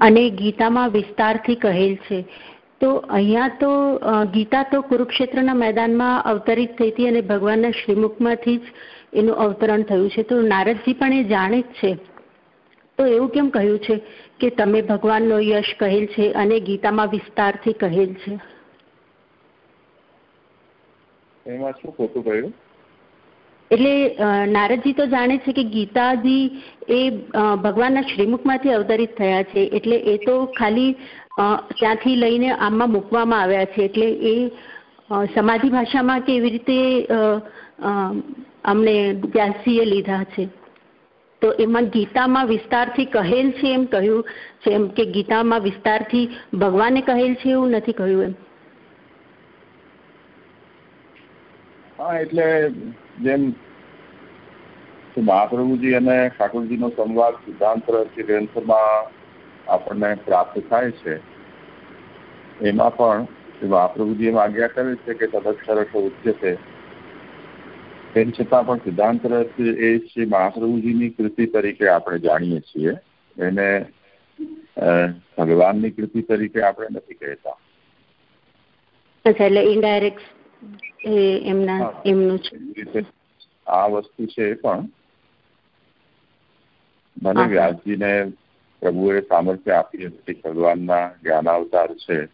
અને ગીતામાં વિસ્તારથી કહેલ છે. તો અહીંયા તો ગીતા તો કુરુક્ષેત્રના મેદાનમાં અવતરિત થઈ હતી અને ભગવાનના શ્રીમુખમાંથી જ એનું અવતરણ થયું છે. તો નારદજી પણ એ જાણે જ છે. તો એવું કેમ કહ્યું છે કે તમે ભગવાનનો યશ કહેલ છે અને ગીતામાં વિસ્તારથી કહેલ છે? એમાં શું ખોટું કહ્યું? એટલે નારદજી તો જાણે છે કે ગીતાજી એ ભગવાનના શ્રીમુખમાંથી અવતરિત થયા છે. એટલે એ તો ખાલી ત્યાંથી લઈને આમાં મૂકવામાં આવ્યા છે. એટલે એ સમાધિ ભાષામાં કેવી રીતે અમને વ્યાસીએ લીધા છે. તો એમાં ગીતામાં વિસ્તારથી કહેલ છે એમ કહ્યું છે એમ કે ગીતામાં વિસ્તારથી ભગવાને કહેલ છે એવું નથી કહ્યું એમ. હા, એટલે જેમ મહાપ્રભુજી અને ઠાકોરજીનો સંવાદ, સિદ્ધાંત ગ્રંથમાં આપણને પ્રાપ્ત થાય છે, એમાં પણ મહાપ્રભુજી એમ આજ્ઞા કરે છે કે તદક્ષરસ ઉચ્ચતે તેમ છતાં પણ સિદ્ધાંત રસ એ શ્રી મહાપ્રભુજીની કૃતિ તરીકે આપણે જાણીએ છીએ. એને ભગવાનની કૃતિ તરીકે આપણે નથી કહેતા. એટલે ઇનડાયરેક્ટ એમના એમનું છે. આ વસ્તુ છે પણ. મને વ્યાસજીને પ્રભુએ સામર્થ્ય આપી હતી ભગવાનના જ્ઞાનાવતાર છે.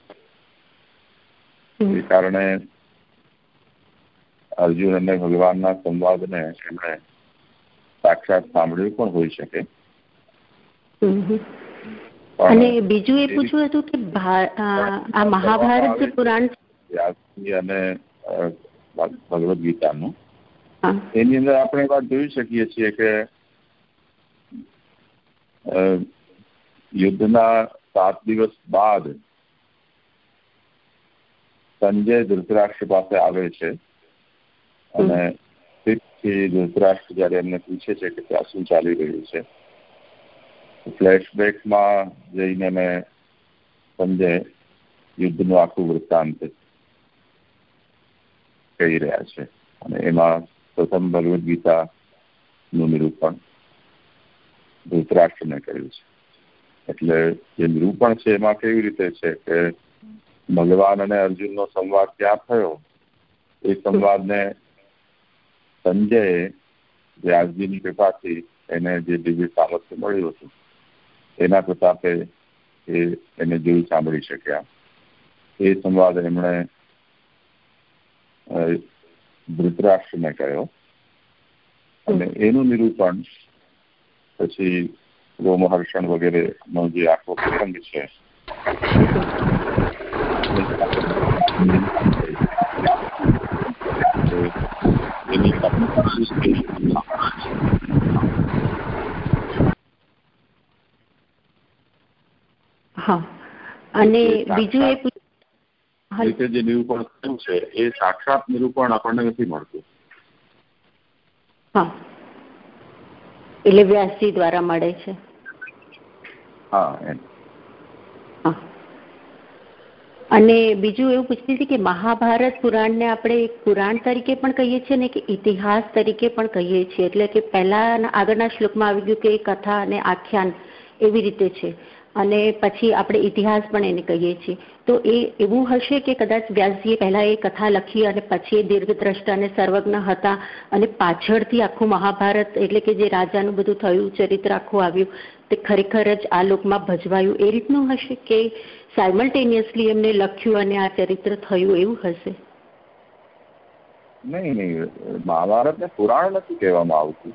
એ કારણે અર્જુન અને ભગવાનના સંવાદને એમણે સાક્ષાત સાંભળ્યું પણ હોઈ શકે. અને બીજું એ પૂછવું હતું કે આ મહાભારત જે પુરાણ વ્યાસજી અને ભગવદ ગીતાનું. એની અંદર આપણે વાત જોઈ શકીએ છીએ કે યુદ્ધના સાત દિવસ બાદ સંજય ધૃતરાષ્ટ્ર પાસે આવે છે. અને ધૃતરાષ્ટ્ર જયારે એમને પૂછે છે કે ત્યાં શું ચાલી રહ્યું છે. ફ્લેશબેકમાં જઈને મેં સંજય યુદ્ધનું આખું વૃત્તાંત કહી રહ્યા છે અને એમાં પ્રથમ ભગવદ્ ગીતાનું નિરૂપણ ધૃતરાષ્ટ્રને કર્યું છે એટલે જે નિરૂપણ છે એમાં કેવી રીતે છે કે ભગવાન અને અર્જુનનો સંવાદ ક્યાં થયો એ સંવાદને સંજયે વ્યાસજીની કૃપાથી એને જે દિવ્ય સામર્થ્ય મળ્યું હતું એના પ્રતાપે એ એને જોઈ સાંભળી શક્યા એ સંવાદ એમણે ધૃતરાષ્ટ્રને કહ્યો અને એનું નિરૂપણ પછી રોમહર્ષણ વગેરેનો જે આખો પ્રસંગ છે. હા. અને બીજું એ રીતે જે નિરૂપણ થયું છે એ સાક્ષાત નિરૂપણ આપણને નથી મળતું. હા. એટલે વ્યાસજી દ્વારા મળે છે. હા એમ. અને બીજું એવું પૂછતી હતી કે મહાભારત પુરાણને આપણે પુરાણ તરીકે પણ કહીએ છીએ ને કે ઇતિહાસ તરીકે પણ કહીએ છીએ. એટલે કે પહેલા આગળના શ્લોકમાં આવી ગયું કે કથા અને આખ્યાન એવી રીતે છે. અને પછી આપણે ઇતિહાસ પણ એને કહીએ છીએ. તો એ એવું હશે કે કદાચ વ્યાસજીએ પહેલા એ કથા લખી અને પછી એ દીર્ઘદ્રષ્ટા અને સર્વજ્ઞ હતા અને પાછળથી આખું મહાભારત એટલે કે જે રાજાનું બધું થયું, ચરિત્ર આખું આવ્યું, તે ખરેખર જ આ લોકમાં ભજવાયું. એ રીતનું હશે કે સાયમલ્ટેનિયસલી એમને લખ્યું અને આ ચરિત્ર થયું એવું હશે? નહીં નહીં. મહાભારતને પુરાણ નથી કહેવામાં આવતું.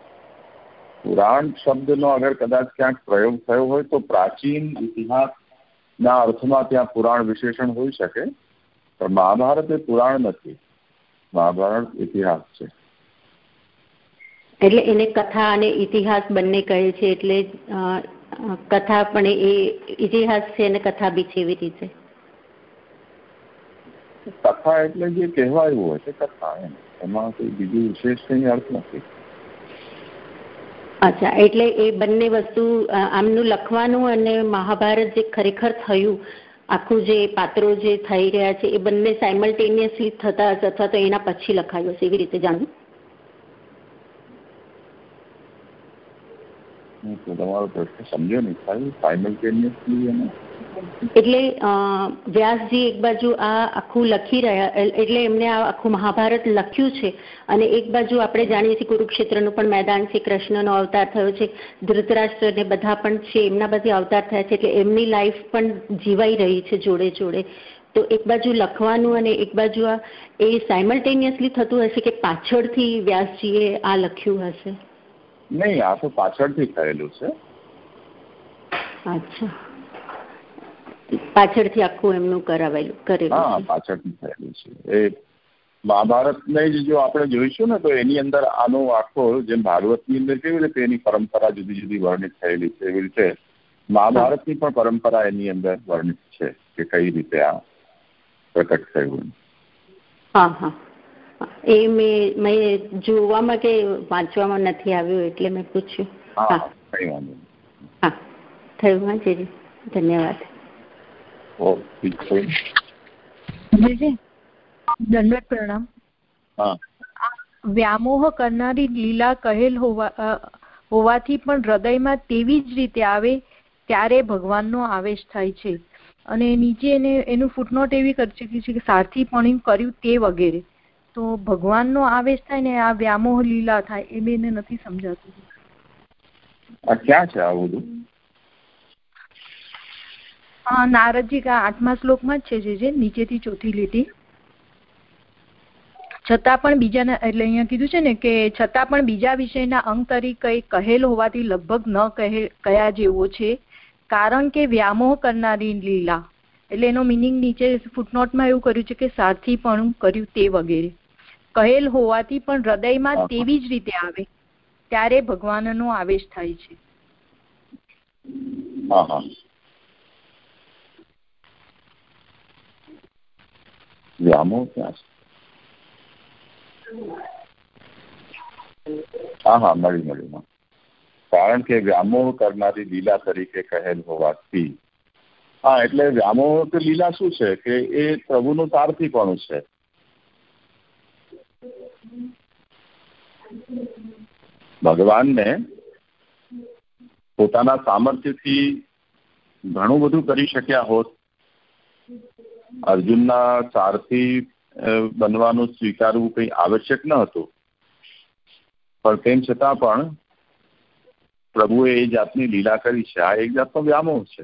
પુરાણ શબ્દનો અગર કદાચ ક્યાંક પ્રયોગ થયો હોય તો પ્રાચીન ઇતિહાસના અર્થમાં ત્યાં પુરાણ વિશેષણ હોઈ શકે પણ મહાભારત એ પુરાણ નથી. મહાભારત ઇતિહાસ છે. એટલે એને કથા અને ઇતિહાસ બંને કહે છે એટલે કથા પણ એ ઇતિહાસ છે અને કથા બી છે એવી રીતે. કથા એટલે જે કહેવાયું હોય છે કથા એમ કોઈ બીજું વિશેષ કઈ અર્થ નથી. અચ્છા, એટલે એ બંને વસ્તુ આમનું લખવાનું અને મહાભારત જે ખરેખર થયું, આખું જે પાત્રો જે થઈ રહ્યા છે, એ બંને સાયમલ્ટેનિયસલી થતા અથવા તો એના પછી લખાયું હશે, એવી રીતે જાણવું? એટલે વ્યાસજી એક બાજુ આ આખું લખી રહ્યા એટલે એમને આ આખું મહાભારત લખ્યું છે. અને એક બાજુ આપણે જાણીએ છીએ કુરુક્ષેત્રનું પણ મેદાન છે, કૃષ્ણનો અવતાર થયો છે, ધૃતરાષ્ટ્ર ને બધા પણ છે, એમના બધી અવતાર થયા છે, એટલે એમની લાઈફ પણ જીવાઈ રહી છે જોડે જોડે. તો એક બાજુ લખવાનું અને એક બાજુ આ, એ સાયમલ્ટેનિયસલી થતું હશે કે પાછળથી વ્યાસજીએ આ લખ્યું હશે? નહીં આ તો પાછળથી થયેલું છે. અચ્છા. પાછળથી આખું એમનું કરાવેલું કરેલું હા પાછળથી થયેલું છે. એ મહાભારતને જ જો આપણે જોઈશું ને તો એની અંદર આનો આખો જેમ ભાગવતની અંદર કેવી રીતે એની પરંપરા જુદી જુદી વર્ણિત થયેલી છે એવી રીતે મહાભારતની પણ પરંપરા એની અંદર વર્ણિત છે કે કઈ રીતે આ પ્રકટ થયું હા હા. એ મેં મેં જોવામાં કે વાંચવામાં નથી આવ્યું એટલે મેં પૂછ્યું. હા હા. થયું હા જીજી. ધન્યવાદ. દંડવત પ્રણામ. વ્યામોહ કરનારી લીલા કહેલ હોવા હોવાથી પણ હૃદયમાં તેવી જ રીતે આવે ત્યારે ભગવાનનો આવેશ થાય છે. અને નીચે એને એનું ફૂટનોટ એવી કરી છે કે સારથી પણ કર્યું તે વગેરે. તો ભગવાનનો આવેશ થાય ને આ વ્યામોહ લીલા થાય એ બેને નથી સમજાતું. ક્યાં છે આ બધું? નારદજી આઠમા શ્લોકમાં જ છે જે નીચેથી ચોથી લીટી. છતાં પણ બીજાના એટલે અહીંયા કીધું છે ને કે છતાં પણ બીજા વિષયના અંગ તરીકે કહેલ હોવાથી લગભગ ન કહે કયા જેવો છે. કારણ કે વ્યામોહ કરનારી લીલા. એટલે એનો મિનિંગ નીચે ફૂટનોટમાં એવું કર્યું છે કે સારથી પણ કર્યું તે વગેરે. કહેલ હોવાથી પણ હૃદયમાં તેવી જ રીતે આવે ત્યારે ભગવાનનો આવેશ થાય છે. હા હા. હા હા મળી મળ્યું કારણ કે વ્યામોહ કરનારી લીલા તરીકે કહેલ હોવાથી. હા એટલે વ્યામોહ કે લીલા શું છે? કે એ પ્રભુનું તારથીપણું છે. ભગવાનને પોતાના સામર્થ્યથી ઘણું બધું કરી શક્યા હોત. અર્જુનના સારથી બનવાનું સ્વીકારવું કંઈ આવશ્યક ન હતું. પણ તેમ છતાં પણ પ્રભુએ એ જાતની લીલા કરી છે. આ એક જાતનો વ્યામોહ છે.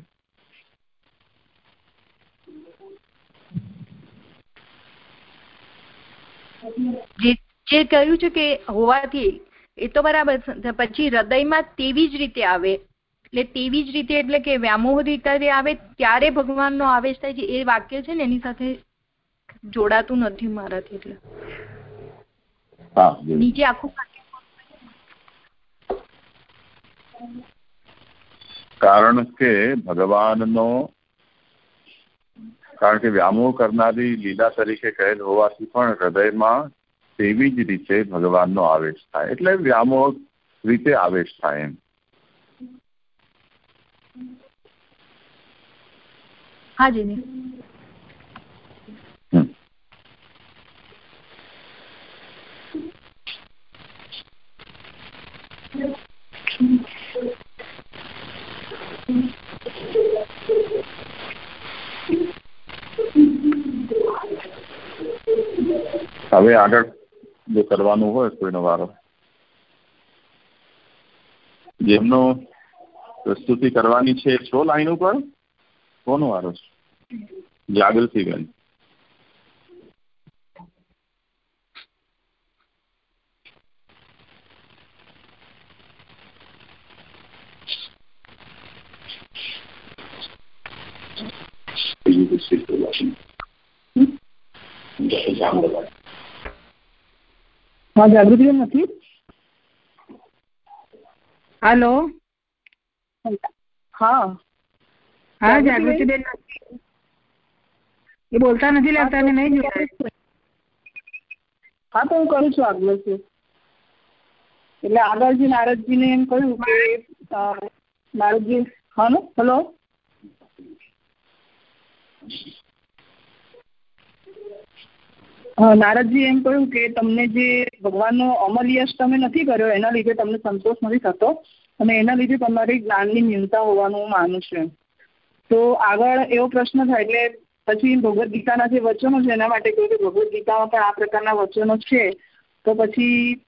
જે કહ્યું છે કે હોવાથી એ તો બરાબર પછી હૃદયમાં તેવી જ રીતે આવે. એટલે તેવી જ રીતે એટલે કે વ્યામોહ રીતે આવે ત્યારે ભગવાનનો આવેશ થાય છે. એ વાક્ય છે ને એની સાથે જોડાતું નથી મારાથી એટલે. નીચે આખું કારણ કે ભગવાનનો કારણ કે વ્યામોહ કરનારી લીલા તરીકે કહેલ હોવાથી પણ હૃદયમાં તેવી જ રીતે ભગવાનનો આવેશ થાય. એટલે વ્યામોહ રીતે આવેશ થાય એમ. હા હવે આગળ જો કરવાનું હોય કોઈનો વારો. જેમનો પ્રસ્તુતિ કરવાની છે છો લાઈન ઉપર, કોનો વારો છે? જાગૃતિબેન હા જાગૃતિબેન નથી? હાલો. હા. હા જાગૃતિબેન એ બોલતા નથી લાગતા ને નહીં જોડાય હા તો હું કરું છું આગળથી એટલે આગળજી નારદજીને એમ કહ્યું કે નારદજી હલો હલો? નારદજી એમ કહ્યું કે તમને જે ભગવાનનો અમલ યશ તમે નથી કર્યો, એના લીધે તમને સંતોષ નથી થતો અને એના લીધે તમારી જ્ઞાનની ન્યૂનતા હોવાનું માનું છું તો આગળ એવો પ્રશ્ન થાય એટલે પછી ભગવદ્ ગીતાના જે વચનો છે, એના માટે કહ્યું કે ભગવદ્ ગીતામાં પણ આ પ્રકારના વચનો છે, તો પછી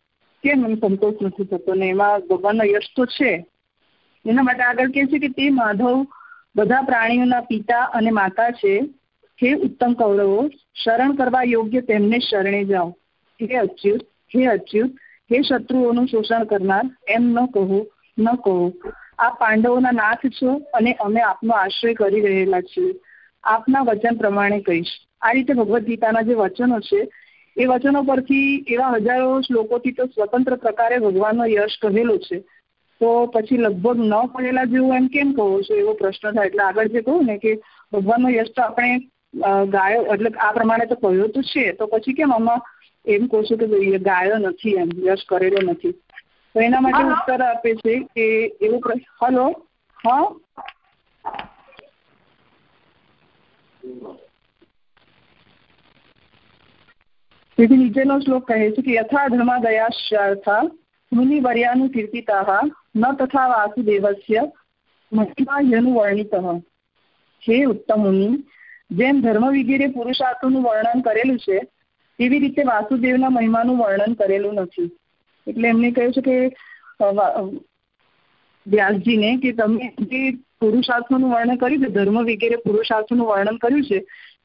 કેમ એમ સંતોષ નથી થતો ને એમાં ભગવાનનો યશ તો છે. એના માટે આગળ કહે છે કે તે માધવ બધા પ્રાણીઓના પિતા અને માતા છે. હે ઉત્તમ કૌરવો, શરણ કરવા યોગ્ય તેમને શરણે જાઓ. હે અચ્યુત હે અચ્યુત, હે શત્રુઓનું શોષણ કરનાર, એમ ન કહો ન કહો. આ પાંડવોના નાથ છો અને અમે આપનો આશ્રય કરી રહેલા છીએ. આપના વચન પ્રમાણે કહીશ. આ રીતે ભગવદ્ ગીતાના જે વચનો છે, એ વચનો પરથી એવા હજારો શ્લોકોથી તો સ્વતંત્ર પ્રકારે ભગવાનનો યશ કહેલો છે. તો પછી લગભગ ન પડેલા જેવું એમ કેમ કહો છો? એવો પ્રશ્ન થાય. એટલે આગળ જે કહું ને કે ભગવાનનો યશ તો આપણે ગાયો એટલે આ પ્રમાણે તો કહ્યું તો છે. તો પછી કેમ આમાં એમ કહું છું કે ગાયો નથી એમ યશ કરેલો નથી. તો એના માટે ઉત્તર આપે છે કે એવું હલો હા? તેથી નીચેનો શ્લોક કહે છે કે યથા ધર્મા મુનિ વર્યાનું કીર્તિતા ન તથા વાસુદેવસ્ય મહિમા યનું વર્ણિત હે ઉત્તમ મુનિ જેમ ધર્મ વિગેરે પુરુષાર્થોનું વર્ણન કરેલું છે તેવી રીતે વાસુદેવના મહિમાનું વર્ણન કરેલું નથી. એટલે એમને કહ્યું છે કે વ્યાસજીને કે તમે જે પુરુષાર્થોનું વર્ણન કર્યું છે, ધર્મ વગેરે પુરુષાર્થોનું વર્ણન કર્યું છે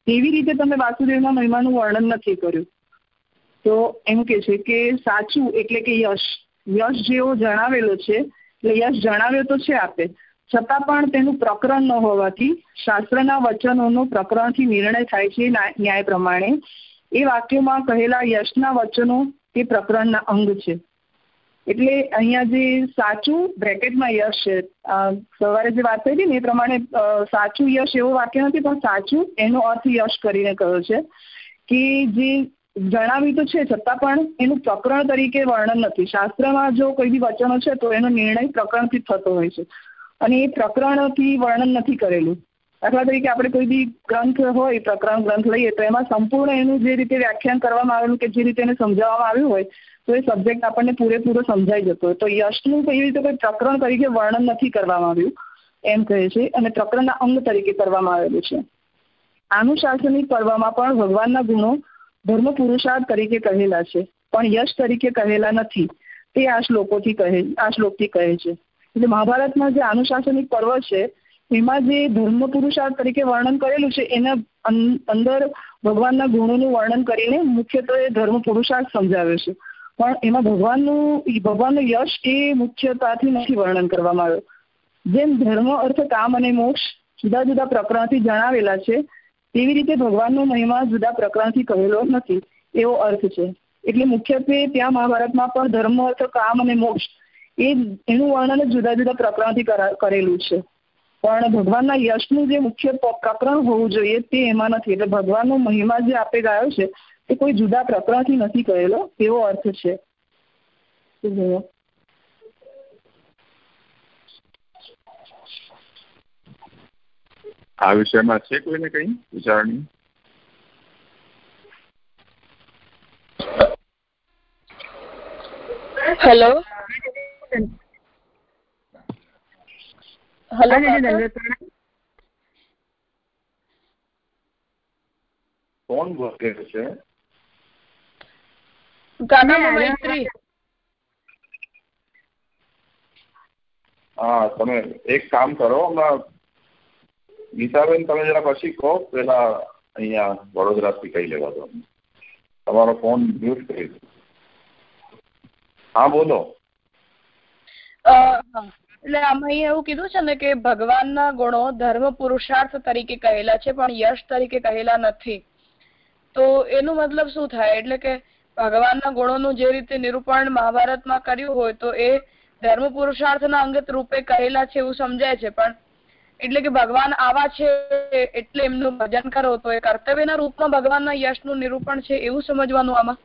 તેવી રીતે તમે વાસુદેવના મહિમાનું વર્ણન નથી કર્યું. તો એમ કે છે કે સાચું એટલે કે યશ. યશ જેવો જણાવેલો છે, એટલે યશ જણાવ્યો તો છે આપે. છતાં પણ તેનું પ્રકરણ ન હોવાથી શાસ્ત્રના વચનોનો પ્રકરણથી નિર્ણય થાય છે ન્યાય પ્રમાણે. એ વાક્યોમાં કહેલા યશના વચનો તે પ્રકરણના અંગ છે. એટલે અહીંયા જે સાચું બ્રેકેટમાં યશ છે સવારે જે વાત થઈ ને એ પ્રમાણે સાચું યશ એવો વાક્ય નથી, પણ સાચું એનો અર્થ યશ કરીને કહ્યો છે કે જે જણાવ્યું તો છે, છતાં પણ એનું પ્રકરણ તરીકે વર્ણન નથી. શાસ્ત્રમાં જો કોઈ બી વચનો છે તો એનો નિર્ણય પ્રકરણથી થતો હોય છે. અને એ પ્રકરણથી વર્ણન નથી કરેલું. દાખલા તરીકે આપણે કોઈ બી ગ્રંથ હોય, પ્રકરણ ગ્રંથ લઈએ, તો એમાં સંપૂર્ણ એનું જે રીતે વ્યાખ્યાન કરવામાં આવેલું કે જે રીતે એને સમજાવવામાં આવ્યું હોય, તો એ સબ્જેક્ટ આપણને પૂરેપૂરો સમજાઈ જતો હોય. તો યશનું એવી રીતે કોઈ પ્રકરણ તરીકે વર્ણન નથી કરવામાં આવ્યું, એમ કહે છે, અને પ્રકરણના અંગ તરીકે કરવામાં આવેલું છે. આનુશાસનિક પર્વમાં પણ ભગવાનના ગુણો ધર્મ પુરુષાર્થ તરીકે કહેલા છે, પણ યશ તરીકે કહેલા નથી, તે આ શ્લોકોથી કહે, આ શ્લોકથી કહે છે. એટલે મહાભારતમાં જે આનુશાસનિક પર્વ છે, એમાં જે ધર્મ પુરુષાર્થ તરીકે વર્ણન કરેલું છે, એના અંદર ભગવાનના ગુણોનું વર્ણન કરીને મુખ્યત્વે ધર્મ પુરુષાર્થ સમજાવે છે. પણ એમાં ભગવાનનું ભગવાનનું યશ એ મુખ્યતાથી નથી વર્ણન કરવામાં આવ્યો. જેમ ધર્મ, અર્થ, કામ અને મોક્ષ જુદા જુદા પ્રકરણથી જણાવેલા છે, તેવી રીતે ભગવાનનો મહિમા જુદા પ્રકરણથી કહેલો નથી, એવો અર્થ છે. એટલે મુખ્યત્વે ત્યાં મહાભારતમાં પણ ધર્મ, અર્થ, કામ અને મોક્ષ એ એનું વર્ણન જુદા જુદા પ્રકરણથી કરેલું છે. પણ ભગવાનના યશનું જે મુખ્ય પ્રકરણ હોવું જોઈએ તે એમાં નથી. એટલે ભગવાનનો મહિમા જે આપે ગાયો છે એ કોઈ જુદા પ્રકરણથી નથી કહેલો એવો અર્થ છે. આ વિષયમાં છે કોઈને કઈ વિચારણી? હેલો? હલો કોણ બોલે છે હા તમે એક કામ કરો હમણાં ગીતાબેન તમે જરા પછી કહો પેલા અહીંયા વડોદરાથી કહી લેવા દો. તમારો ફોન મ્યુટ કરી દો હા બોલો. એટલે આમાં એવું કીધું છે ને કે ભગવાનના ગુણો ધર્મ પુરુષાર્થ તરીકે કહેલા છે, પણ યશ તરીકે કહેલા નથી. તો એનું મતલબ શું થાય? એટલે કે ભગવાનના ગુણોનું જે રીતે નિરૂપણ મહાભારતમાં કર્યું હોય, તો એ ધર્મ પુરુષાર્થના અંગત રૂપે કહેલા છે એવું સમજાય છે. પણ એટલે કે ભગવાન આવા છે એટલે એમનું ભજન કરો, તો એ કર્તવ્યના રૂપમાં ભગવાનના યશનું નિરૂપણ છે એવું સમજવાનું આમાં?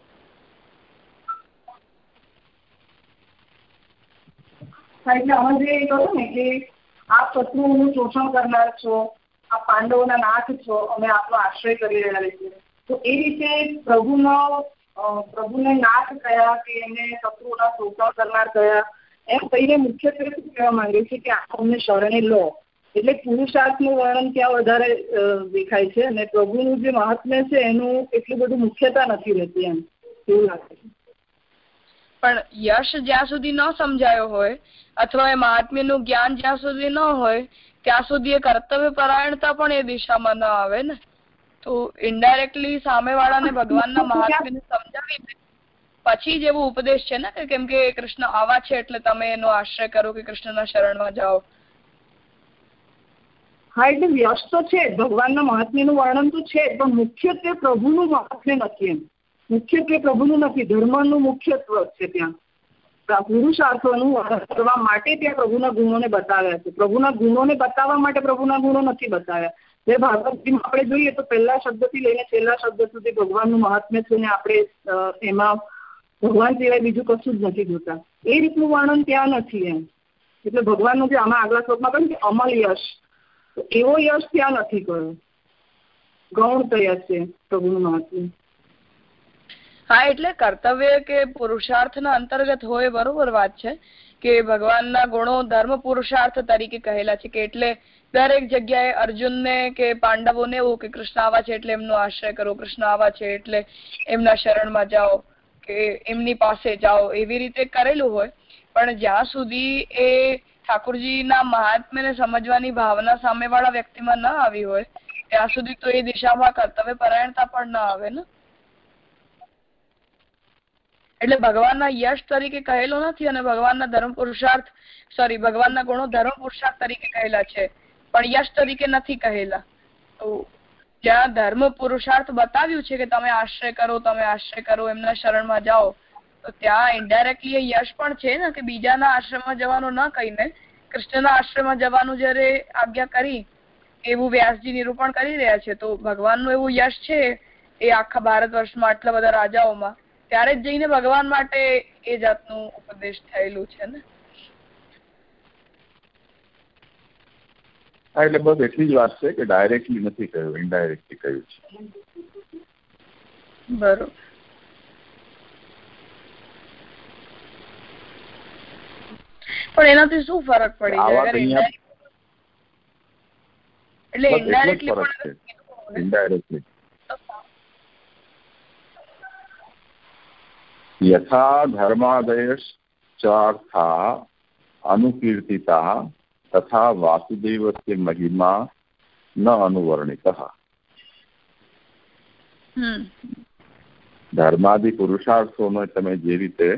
એટલે અમે જે કહ્યું ને કે આપ શત્રુઓનું શોષણ કરનાર છો આ પાંડવોના નાથ છો, અમે આપનો આશ્રય કરી રહ્યા છીએ. તો એ રીતે પ્રભુનો પ્રભુને નાથ કયા કે એને શત્રુઓના શોષણ કરનાર કયા એમ કહીને મુખ્યત્વે શું કહેવા માંગે છે કે આ અમને શરણે લો. એટલે પુરુષાર્થનું વર્ણન ત્યાં વધારે દેખાય છે અને પ્રભુનું જે મહાત્મ્ય છે એનું એટલું બધું મુખ્યતા નથી રહેતી એમ, એવું લાગે છે. પણ યશ જ્યાં સુધી ન સમજાયો હોય, અથવા એ મહાત્મ્યનું જ્ઞાન જ્યાં સુધી ન હોય, ત્યાં સુધી એ કર્તવ્ય પરાયણતા પણ એ દિશામાં ન આવે ને. તો ઇનડાયરેક્ટલી સામેવાળાને ભગવાનના મહાત્મ્યને સમજાવી પછી જ એવો ઉપદેશ છે ને કેમ કે કૃષ્ણ આવા છે એટલે તમે એનો આશ્રય કરો કે કૃષ્ણના શરણમાં જાઓ. હા, એટલે વ્યસ્ત તો છે. ભગવાનના મહાત્મ્યનું વર્ણન તો છે પણ મુખ્યત્વે પ્રભુનું મહાત્મ્ય નથી એમ. મુખ્યત્વે પ્રભુનું નથી, ધર્મનું મુખ્યત્વ છે ત્યાં. પુરુષાર્થોનું વર્ણન કરવા માટે ત્યાં પ્રભુના ગુણોને બતાવ્યા છે. પ્રભુના ગુણોને બતાવવા માટે પ્રભુના ગુણો નથી બતાવ્યા. જે ભાગવતજીમાં આપણે જોઈએ તો પહેલા શબ્દથી લઈને છેલ્લા શબ્દ સુધી ભગવાનનું મહાત્મ્ય છે ને આપણે એમાં ભગવાન સિવાય બીજું કશું જ નથી જોતા. એ રીતનું વર્ણન ત્યાં નથી એમ. એટલે ભગવાનનું જે આમાં આગલા શ્લોકમાં કહ્યું કે અમલ યશ. એવો યશ ત્યાં નથી કર્યો ગૌણ તો યશ છે પ્રભુનું મહાત્મ્ય. હા, એટલે કર્તવ્ય કે પુરુષાર્થના અંતર્ગત હોય, બરોબર વાત છે. કે ભગવાનના ગુણો ધર્મ પુરુષાર્થ તરીકે કહેલા છે કે એટલે દરેક જગ્યાએ અર્જુનને કે પાંડવોને એવું કે કૃષ્ણ આવા છે એટલે એમનો આશ્રય કરો, કૃષ્ણ આવા છે એટલે એમના શરણમાં જાઓ, કે એમની પાસે જાઓ, એવી રીતે કરેલું હોય. પણ જ્યાં સુધી એ ઠાકોરજીના મહાત્મ્યને સમજવાની ભાવના સામેવાળા વ્યક્તિમાં ન આવી હોય, ત્યાં સુધી તો એ દિશામાં કર્તવ્ય પરાયણતા પણ ન આવે ને. એટલે ભગવાનના યશ તરીકે કહેલો નથી અને ભગવાનના ધર્મ પુરુષાર્થ સોરી ભગવાનના ગુણો ધર્મ પુરુષાર્થ તરીકે કહેલા છે. પણ યશ તરીકે નથી કહેલા. તો જ્યાં ધર્મ પુરુષાર્થ બતાવ્યું છે કે તમે આશ્રય કરો, તમે આશ્રય કરો, એમના શરણમાં જાઓ, તો ત્યાં ઇનડાયરેક્ટલી યશ પણ છે ને કે બીજાના આશ્રમમાં જવાનું ન કહીને કૃષ્ણના આશ્રમમાં જવાનું જયારે આજ્ઞા કરી, એવું વ્યાસજી નિરૂપણ કરી રહ્યા છે. તો ભગવાનનું એવું યશ છે એ આખા ભારત વર્ષમાં આટલા બધા રાજાઓમાં. ત્યારે જ જઈને ભગવાન માટે એ જાતનું ઉપદેશ થયેલું છે ને? હા એટલે બસ એટલી જ વાત છે કે ડાયરેક્ટલી નથી કહ્યું ઇનડાયરેક્ટલી કહ્યું છે. બરોબર. પણ એનાથી શું ફરક પડી જાય? એટલે ઇનડાયરેક્ટલી પણ ઇનડાયરેક્ટલી यथा धर्मादयश्चार्था अनुकीर्तिता તથા વાસુદેવસ્ય મહિમા ન અનુવર્ણિત ધર્માદિ પુરુષાર્થોનો તમે જે રીતે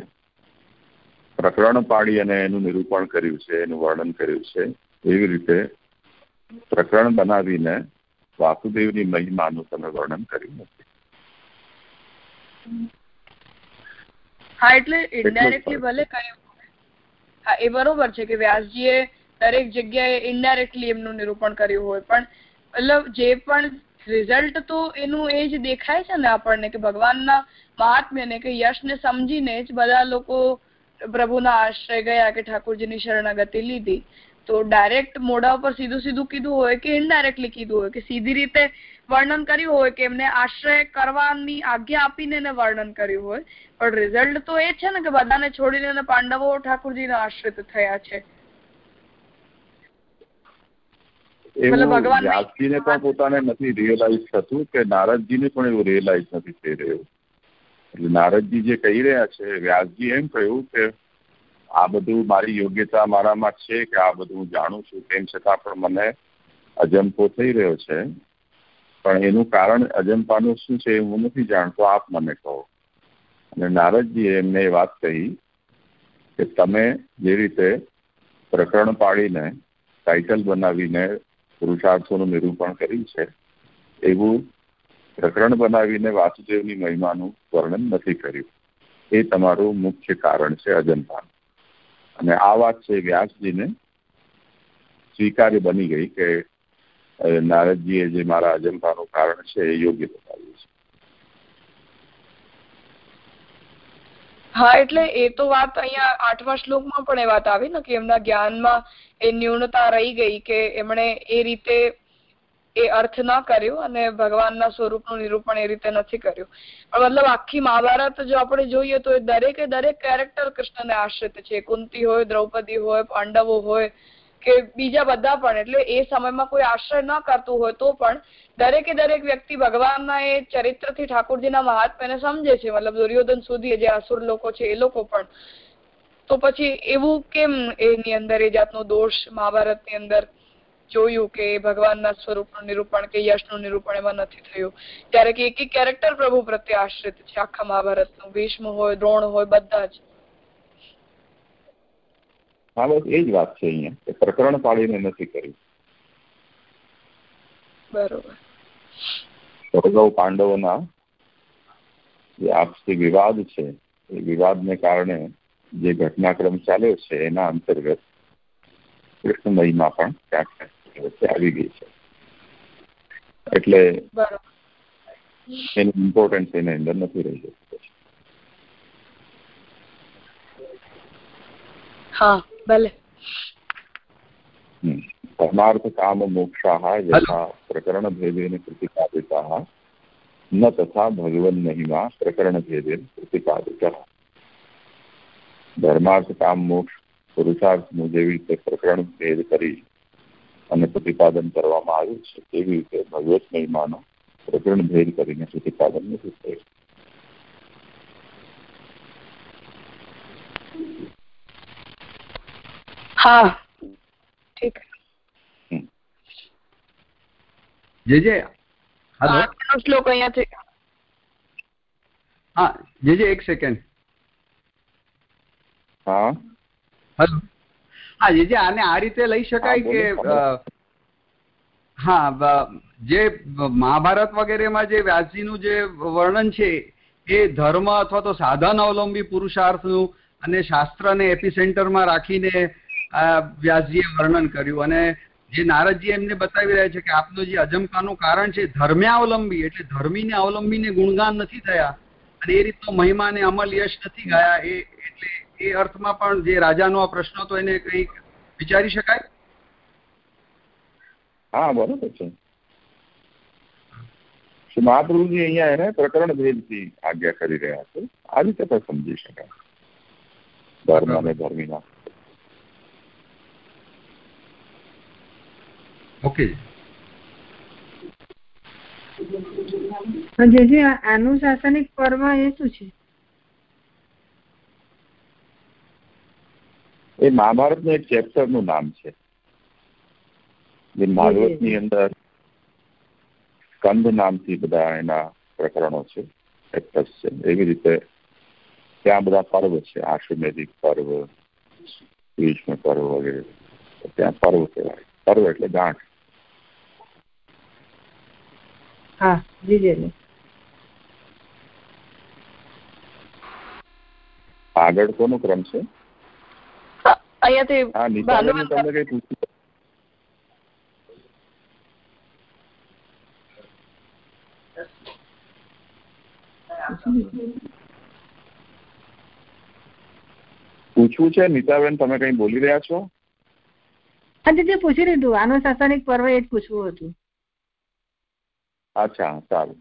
પ્રકરણ પાડી અને એનું નિરૂપણ કર્યું છે એનું વર્ણન કર્યું છે એવી રીતે પ્રકરણ બનાવીને વાસુદેવની મહિમાનું તમે વર્ણન કર્યું નથી હા એટલે ઇનડાયરેક્ટલી ભલે કહ્યું હા એ બરોબર છે કે વ્યાસજીએ દરેક જગ્યાએ ઇનડાયરેક્ટલી એમનું નિરૂપણ કર્યું હોય. પણ મતલબ જે પણ રિઝલ્ટ તો એનું એ જ દેખાય છે ને આપણને કે ભગવાનના મહાત્મ્યને કે યશને સમજીને જ બધા લોકો પ્રભુના આશ્રય ગયા કે ઠાકોરજીની શરણાગતિ લીધી. તો ડાયરેક્ટ મોઢા ઉપર સીધું સીધું કીધું હોય કે ઇનડાયરેક્ટલી કીધું હોય કે સીધી રીતે વર્ણન કર્યું હોય કે એમને આશ્રય કરવાની આજ્ઞા આપીને એને વર્ણન કર્યું હોય. પણ રિઝલ્ટ તો એ છે ને કે બધાને છોડીને પાંડવો ઠાકોરજીના આશ્રિત થયા છે. વ્યાસજીને પણ પોતાને નથી રિયલાઇઝ થતું કે નારદજીને પણ એવું રિયલાઇઝ નથી થઈ રહ્યું. એટલે નારદજી જે કહી રહ્યા છે વ્યાસજી એમ કહ્યું કે આ બધું મારી યોગ્યતા મારામાં છે કે આ બધું હું જાણું છું તેમ છતાં પણ મને અજંપો થઈ રહ્યો છે. પણ એનું કારણ અજંપાનું શું છે હું નથી જાણતો, આપ મને કહો. અને નારદજીએ એમને એ વાત કહી કે તમે જે રીતે પ્રકરણ પાડીને ટાઇટલ બનાવીને પુરુષાર્થોનું નિરૂપણ કર્યું છે, એવું પ્રકરણ બનાવીને વાસુદેવની મહિમાનું વર્ણન નથી કર્યું. એ તમારું મુખ્ય કારણ છે અજંપાનું. અને આ વાત છે વ્યાસજીને સ્વીકાર્ય બની ગઈ કે નારદજીએ જે મારા અજંપાનું કારણ છે એ યોગ્ય બતાવ્યું છે. હા, એટલે એ તો વાત અહીંયા આઠમા શ્લોકમાં પણ એ વાત આવી ને કે એમના જ્ઞાનમાં એ ન્યૂનતા રહી ગઈ કે એમણે એ રીતે એ અર્થ ન કર્યો અને ભગવાનના સ્વરૂપનું નિરૂપણ એ રીતે નથી કર્યું. મતલબ આખી મહાભારત જો આપણે જોઈએ તો એ દરેકે દરેક કેરેક્ટર કૃષ્ણને આશ્રિત છે. કુંતી હોય, દ્રૌપદી હોય, પાંડવો હોય કે બીજા બધા પણ, એટલે એ સમયમાં કોઈ આશ્રય ન કરતું હોય તો પણ દરેકે દરેક વ્યક્તિ ભગવાનના એ ચરિત્રથી ઠાકોરજીના મહાત્મ્યને સમજે છે. મતલબ દુર્યોધન સુધી જે અસુર લોકો છે એ લોકો પણ. તો પછી એવું કેમ એની અંદર, એ જાતનો દોષ મહાભારતની અંદર જોયું કે ભગવાનના સ્વરૂપનું નિરૂપણ કે યશનું નિરૂપણ એમાં નથી થયું? ત્યારે કે એક એક કેરેક્ટર પ્રભુ પ્રત્યે આશ્રિત છે. આખા મહાભારતનું. ભીષ્મ હોય, દ્રોણ હોય, બધા જ. હા બસ એ જ વાત છે અહીંયા. કે પ્રકરણ પાડીને નથી કર્યું બરોબર. કૌરવ પાંડવોના જે આપસી વિવાદ છે એ વિવાદને કારણે જે ઘટનાક્રમ ચાલ્યો છે એના અંતર્ગત કૃષ્ણ મહિમા પણ ક્યાંક વચ્ચે આવી ગઈ છે. એટલે એનું ઇમ્પોર્ટન્સ એની અંદર નથી રહી જતું હા. ભલે धर्मार्थ काम मोक्षा यथा प्रकरण भेदेन प्रतिपादिता न तथा भगवन महिमा प्रकरण भेदेन प्रतिपादित ધર્માર્થ કામ મોક્ષ પુરુષાર્થનું જેવી રીતે પ્રકરણ ભેદ કરી અને પ્રતિપાદન કરવામાં આવ્યું છે તેવી રીતે ભગવત મહિમાનો પ્રકરણ ભેદ કરીને પ્રતિપાદન નથી થયું હા. ઠીક. જે જે હાલો. શ્લોક અહીંયાથી. હા જે જે એક સેકન્ડ હા. હલો. હા જે જે આને આ રીતે લઈ શકાય કે હા જે મહાભારત વગેરેમાં જે વ્યાસજીનું જે વર્ણન છે એ ધર્મ અથવા તો સાધન અવલંબી પુરુષાર્થનું અને શાસ્ત્રને એપિસેન્ટરમાં રાખીને વ્યાસજીએ વર્ણન કર્યું અને જે નારદજી એમને બતાવી રહ્યા છે કે આપનું જે અજમકાનું કારણ છે ધર્મ્યાવલંબી એટલે ધર્મીને અવલંબીને ગુણગાન નથી થયા અને એ રીતનો મહિમા અને અમલ યશ નથી ગયા, એ એટલે એ અર્થમાં પણ જે રાજાનો આ પ્રશ્ન હતો એને કંઈક વિચારી શકાય? હા, બરોબર છે. મહાપ્રભુજી અહીંયા એને પ્રકરણ ભેદથી આજ્ઞા કરી રહ્યા છે. આ રીતે પણ સમજી શકાય. ધર્મ અને ધર્મીના ઓકે. જે જે અનુશાસનિક પર્વ એ શું છે? એ મહાભારતનું એક ચેપ્ટરનું નામ છે. જે ભાગવતની અંદર સ્કંદ નામથી બધા એના પ્રકરણો છે ચેપ્ટર્સ છે. એવી રીતે ત્યાં બધા પર્વ છે. આશુમેધિક પર્વ ગ્રીષ્મ પર્વ વગેરે. ત્યાં પર્વ કહેવાય. પર્વ એટલે ગાંઠ હા જી જી આગળ કોનો ક્રમ છે? અહીંયાથી તમને કઈ પૂછ્યું પૂછવું છે? નીતાબેન તમે કઈ બોલી રહ્યા છો? હા જે પૂછી લીધું. આનું શાસનિક પર્વ એ જ પૂછવું હતું. અચ્છા સારું.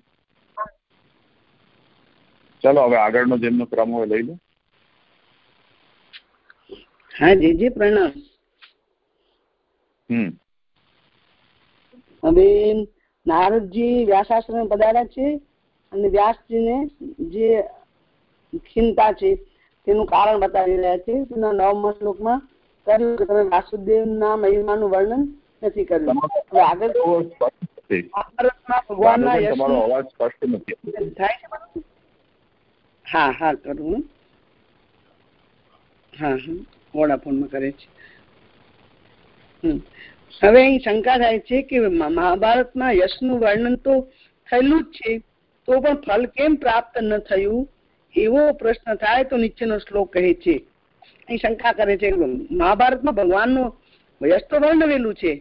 ચલો હવે આગળનો જેમનો ક્રમ હોય લઈ લો. હા જે જે પ્રણામ. હમ. હવે નારદજી વ્યાસાશ્રમ પધાર્યા છે અને વ્યાસજીને જે ખીનતા છે તેનું કારણ બતાવી રહ્યા છે. તેના નવમ શ્લોકમાં કર્યું કે તમે વાસુદેવના મહિમાનું વર્ણન નથી કર્યું. હવે આગળ મહાભારતમાં ભગવાનના તમારો અવાજ સ્પષ્ટ નથી. થાય છે હા હા કરું. હા હા વોડાફોનમાં કરે છે. હવે અહીં શંકા થાય છે કે મહાભારતમાં યશનું વર્ણન તો થયેલું જ છે તો પણ ફલ કેમ પ્રાપ્ત ન થયું? એવો પ્રશ્ન થાય તો નીચેનો શ્લોક કહે છે. અહીં શંકા કરે છે મહાભારતમાં ભગવાનનો યશ તો વર્ણવેલું છે